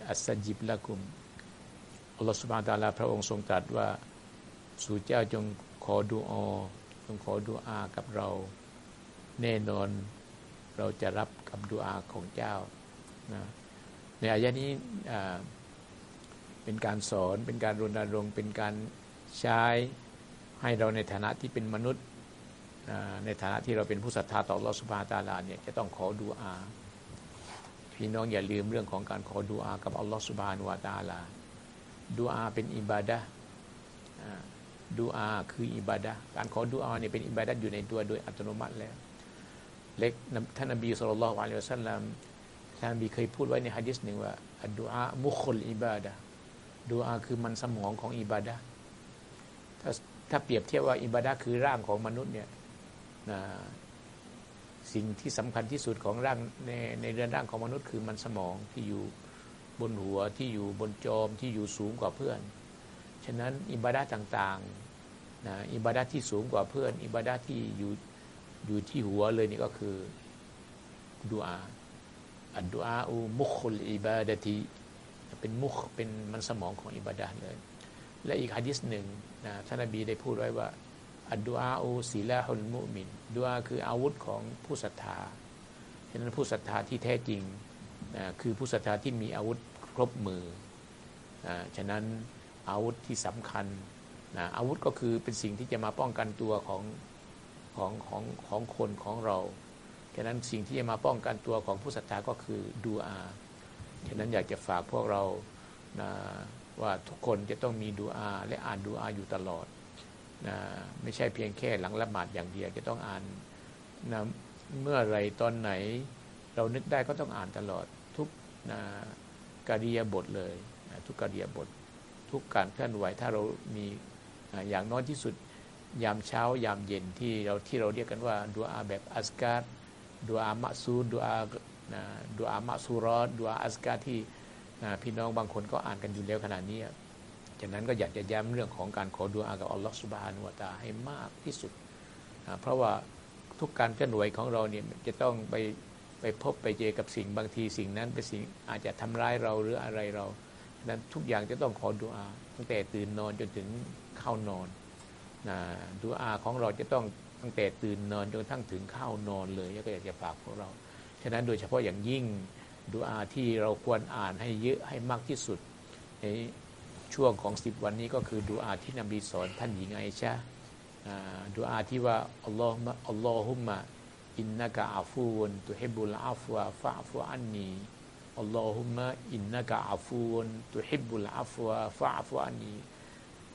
อัสตจิบลักุมอัลลอฮฺสุบฮานตะอาลาพระองค์ทรงตรัสว่าสู่เจ้าจงขอดูอจงขอดูอากับเรา แน่นอน เราจะรับกับดูอาของเจ้านะในอายะนี้เป็นการสอนเป็นการรณรงค์เป็นการใช้ให้เราในฐานะที่เป็นมนุษย์ในฐานะที่เราเป็นผู้ศรัทธาต่อลอสุบฮาตาลาเนี่ยจะต้องขอดูอา พี่น้องอย่าลืมเรื่องของการขอดูอากับอัลลอฮฺสุบานวะตาลาดูอาเป็นอิบาดะห์อ่าดูอาคืออิบาดะการขอดูอาเนี่ยเป็นอิบาดะอยู่ในตัวโดยอัตโนมัติแล้ว เล็กท่านนบีสุลต่านละอะลัยฮิวะสัลลัมท่านนบีเคยพูดไว้ในฮะดิษหนึ่งว่าอัดูอามุคลอิบาดะดูอาคือมันสมองของอิบาดะถ้าถ้าเปรียบเทียบว่าอิบาดะคือร่างของมนุษย์เนี่ยนะสิ่งที่สำคัญที่สุดของร่างในในเรือนร่างของมนุษย์คือมันสมองที่อยู่บนหัวที่อยู่บนจอมที่อยู่สูงกว่าเพื่อน ฉะนั้นอิบาดะต่างๆนะอิบาดะที่สูงกว่าเพื่อน อิบาดะที่อยู่ อยู่ที่หัวเลยนี่ก็คือดูอาอัดดูอาอูมุคลอิบาดะทีเป็นมุคเป็นมันสมองของอิบาดะเลย และอีกฮะดิษหนึ่งนะท่านนบีได้พูดไว้ว่าอัดดูอาอูศีลาฮุลมุมินดูอาคืออาวุธของผู้ศรัทธาฉะนั้นผู้ศรัทธาที่แท้จริงนะคือผู้ศรัทธาที่มีอาวุธครบมือนะฉะนั้นอาวุธที่สำคัญนะอาวุธก็คือเป็นสิ่งที่จะมาป้องกันตัวของ ของของของคนของเราฉะนั้นสิ่งที่จะมาป้องกันตัวของผู้ศรัทธาก็คือดูอาฉะนั้นอยากจะฝากพวกเรานะว่าทุกคนจะต้องมีดูอา และอ่านดูอาอยู่ตลอดนะไม่ใช่เพียงแค่หลังละหมาดอย่างเดียวจะต้องอ่านนะเมื่อไรตอนไหน เรานึกได้ก็ต้องอ่านตลอด ทุกนะการิยาบทเลยนะทุกการิยาบท ทุกการเคลื่อนไหวถ้าเรามีอย่างน้อยที่สุด ยามเช้ายามเย็นที่เราที่เราเรียกกันว่าดูอาแบบอัสการดูอามะซูดดูอานะดูอามะซูรอดดูอาอัสการที่นะพี่น้องบางคนก็อ่านกันอยู่แล้วขนาดนี้จากนั้นก็อยากจะย้ำเรื่องของการขอดุอากับอัลลอฮฺสุบฮานุวะตาให้มากที่สุดนะเพราะว่าทุกการเคลื่อนไหวของเราเนี่ยจะต้องไปไปพบไปเจอกับสิ่งบางทีสิ่งนั้นเป็นสิ่งอาจจะทำร้ายเราหรืออะไรเรานั้นทุกอย่างจะต้องขอดุอาตั้งแต่ตื่นนอนจนถึงเข้านอน ดุอาของเราจะต้องตั้งแต่ตื่นนอนจนกระทั่งถึงเข้านอนเลยก็อยากจะฝากพวกเรา ฉะนั้นโดยเฉพาะอย่างยิ่งดุอาที่เราควรอ่านให้เยอะให้มากที่สุดในช่วงของสิบวันนี้ก็คือดูอาที่นบีสอนท่านหญิงไอชาดูอาที่ว่าอัลลอฮ์อัลลอฮุมะอินนักะอาฟูนตุฮิบุลอาฟวะฟะฟูอันนีاللهم إنك عفو تحب العفو فاعف عني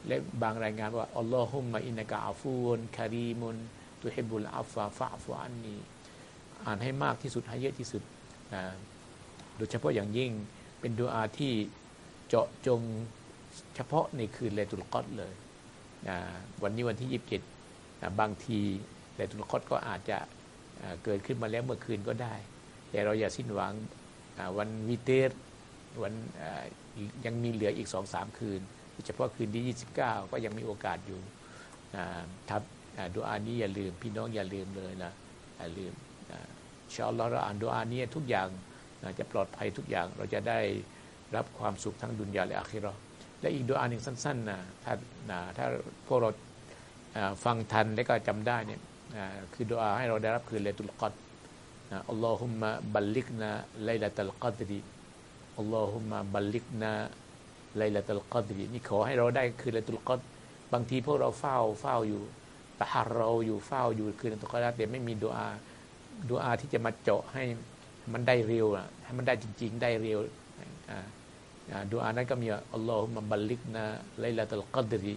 และบางรายงานว่าاللهم إنك عفو كريم تحب العفو فاعف عني อ่านให้มากที่สุดให้เยอะที่สุดนะโดยเฉพาะอย่างยิ่งเป็นดูอาที่เจาะจงเฉพาะในคืนลัยละตุลก็อดร์เลยนะวันนี้วันที่ 27นะบางทีลัยละตุลก็อดร์ก็อาจจะเกิดขึ้นมาแล้วเมื่อคืนก็ได้ แต่เราอย่าสิ้นหวังวันวิเตสวันยังมีเหลืออีกสองสามคืน เฉพาะคืนที่ 29 ก็ยังมีโอกาสอยู่ทับอ่าดูอานี้อย่าลืม พี่น้องอย่าลืมเลยนะอย่าลืมชาอัลลอฮ์เราอ่านดูอานี้ทุกอย่างจะปลอดภัยทุกอย่างเราจะได้รับความสุขทั้งดุนยาและอาคิราะห์และอีกดุอาหนึ่งสั้นๆนะถ้าถ้าพวกเราฟังทันและก็จำได้เนี่ยคือดุอาให้เราได้รับคือเลตุลกัดอัลลอฮุมะบัลลิกนาไลละตัลกัดรีอัลลอฮุมะบัลลิกนา ไลละตัลกัดรีนี่ขอให้เราได้คือเลตุลกัดบางทีพวกเราเฝ้าเฝ้าอยู่ตะหาเราอยู่เฝ้าอยู่คือเลตุลกัดแต่ไม่มีดุอาดุอาที่จะมาเจาะให้มันได้เร็วอะให้มันได้จริง ๆ ได้เร็วอ่าดุอานั้นก็มีอัลลอฮุมะบัลลิกนาไลลาตัลกัดรี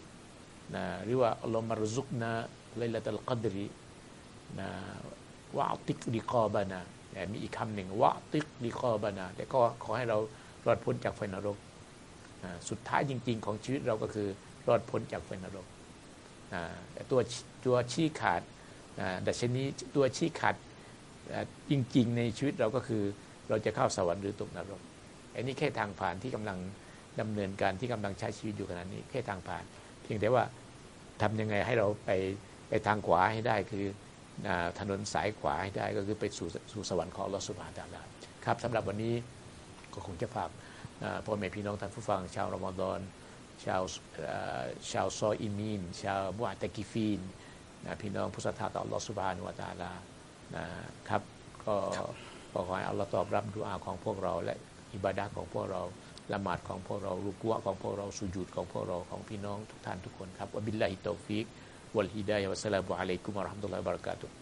นะหรือว่าอัลลอฮุมะรซุกนาไลลาตัลกัดรีนะวะติกดิกอบานาแต่มีอีกคำหนึ่งวะติกดิกอบานาแต่ก็ขอให้เรารอดพ้นจากไฟนรก สุดท้ายจริง ๆ ของชีวิตเราก็คือรอดพ้นจากไฟนรกอ่าแต่ตัวตัวชี้ขาดดัชนีตัวชี้ขาดจริง ๆ ในชีวิตเราก็คือเราจะเข้าสวรรค์หรือตกนรก อันนี้แค่ทางผ่านที่กำลังดำเนินการที่กำลังใช้ชีวิตอยู่ขณะนี้แค่ทางผ่าน เพียงแต่ว่าทำยังไงให้เราไปไปทางขวาให้ได้คือถนนสายขวาให้ได้ก็คือไปสู่สู่สวรรค์ของอัลอสุบฮานะฮูวะตะอาลาครับสำหรับวันนี้ก็คงจะฝาก พ่อแม่พี่น้องท่านผู้ฟัง ชาวรอมฎอนชาวอ่าชาวซออิมีน ชาวมุอะตะกิฟีนนะพี่น้องผู้ศรัทธาต่ออัลลอฮฺสุบฮานะฮูวะตะอาลานะครับก็ก็ขอให้อัลลอฮฺตอบรับดุอาของพวกเราและอิบาดะห์ของพวกเราละหมาดของพวกเรารุกัวะของพวกเราสุญูดของพวกเราของพี่น้องทุกท่านทุกคนครับوبالله التوفيق والهداية والسلام عليكم ورحمة الله وبركاته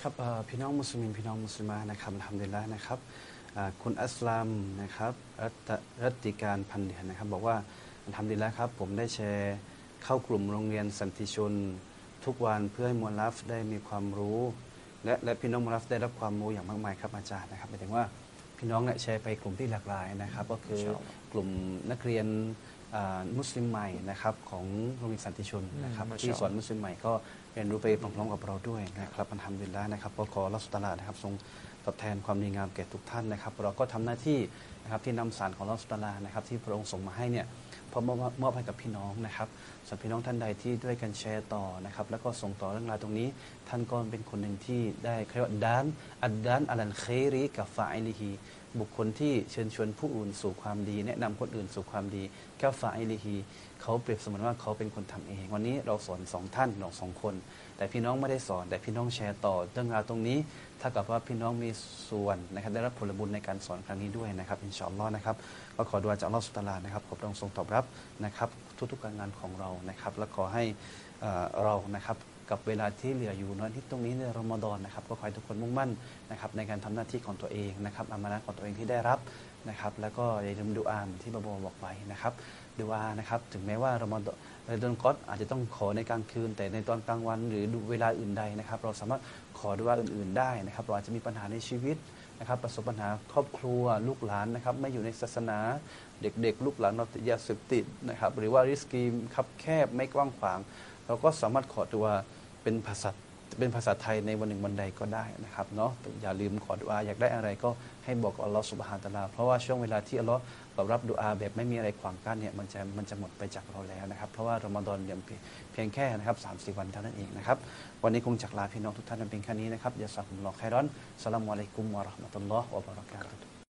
ครับเอ่อพี่น้องมุสลิมพี่น้องมุสลิมานะครับทำดีแล้วนะครับอ่า คุณอัสลามนะครับรัตรัตติการพันเดือนนะครับ บอกว่าทำดีแล้วครับ ผมได้แชร์เข้ากลุ่มโรงเรียนสันติชน ทุกวันเพื่อให้มวลลัฟได้มีความรู้ และและพี่น้องมวลลัฟได้รับความรู้อย่างมากมายครับอาจารย์นะครับหมายถึงว่าพี่น้องเนี่ยแชร์ไปกลุ่มที่หลากหลายนะครับ ก็คืออินชาอัลลอฮ์กลุ่มนักเรียนอ่ามุสลิมใหม่นะครับของโรงเรียนสันติชนนะครับอืมมาชาที่อัลลอฮ์สอนมุสลิมใหม่ก็เรียนรู้ไปพร้อมๆกับเราด้วยนะครับอันทำดีแล้วนะครับก็ขอรัสตาลานะครับทรง ตอบแทนความดีงามแก่ทุกท่านนะครับ เราก็ทำหน้าที่นะครับที่นำสารของรัสตาลานะครับที่พระองค์ส่งมาให้เนี่ยพอมอบมอบให้กับพี่น้องนะครับส่วนพี่น้องท่านใดที่ด้วยกันแชร์ต่อนะครับแล้วก็ส่งต่อเรื่องราวตรงนี้ ท่านก็เป็นคนหนึ่งที่ได้เรียกว่าดาน الدال على الخير كفاعله บุคคลที่เชิญชวนผู้อื่นสู่ความดี แนะนำคนอื่นสู่ความดีكفاعله เขาเปรียบเสมือนว่าเขาเป็นคนทำเอง วันนี้เราสอนสองท่านเราสองคน แต่พี่น้องไม่ได้สอน แต่พี่น้องแชร์ต่อเรื่องราวตรงนี้เท่ากับว่าพี่น้องมีส่วนนะครับได้รับผลบุญในการสอนครั้งนี้ด้วยนะครับอินชาอัลลอฮ์นะครับก็ขอดวอาจากอัลลอฮ์สุตลานะครับขอพระองค์ทรงตอบรับนะครับทุกๆการงานของเรานะครับ และขอให้เรานะครับกับเวลาที่เหลืออยู่น้อยที่ตรงนี้ในรอมฎอนนะครับก็ขอให้ทุกคนมุ่งมั่นนะครับในการทำหน้าที่ของตัวเองนะครับอามานะของตัวเองที่ได้รับนะครับ แล้วก็อย่าลืมดูอามที่บาบอบอกไปนะครับดูอานะครับถึงแม้ว่ารอมฎอน เดือนก๊อดอาจจะต้องขอในกลางคืน แต่ในตอนกลางวันหรือเวลาอื่นใดนะครับ เราสามารถขอดูอาอื่น ๆ ได้นะครับ เราอาจจะมีปัญหาในชีวิตนะครับประสบปัญหาครอบครัวลูกหลานนะครับไม่อยู่ในศาสนาเด็กๆ ลูกหลานเราติดยาเสพติดนะครับหรือว่าริสกีคับแคบไม่กว้างขวาง เราก็สามารถขอตัวเป็นภาษาเป็นภาษาไทยในวันหนึ่งวันใดก็ได้นะครับเนาะอย่าลืมขอดุอาอยากได้อะไรก็ให้บอกอัลลอฮฺสุบฮานตะลา เพราะว่าช่วงเวลาที่อัลลอฮ์ ตอบรับดูอาแบบไม่มีอะไรขวางกั้นเนี่ยมันจะมันจะหมดไปจากเราแล้วนะครับเพราะว่ารอมฎอนเดือนเพียงเพียงแค่นะครับสามสี่วันเท่านั้นเองนะครับวันนี้คงจากลาพี่น้องทุกท่านเพียงแค่นี้นะครับยาสักมุลลอฮ์ไครอนสลามุอะลัยกุมวะราะห์มะตุลลอฮ์วะบะเราะกาตุฮ์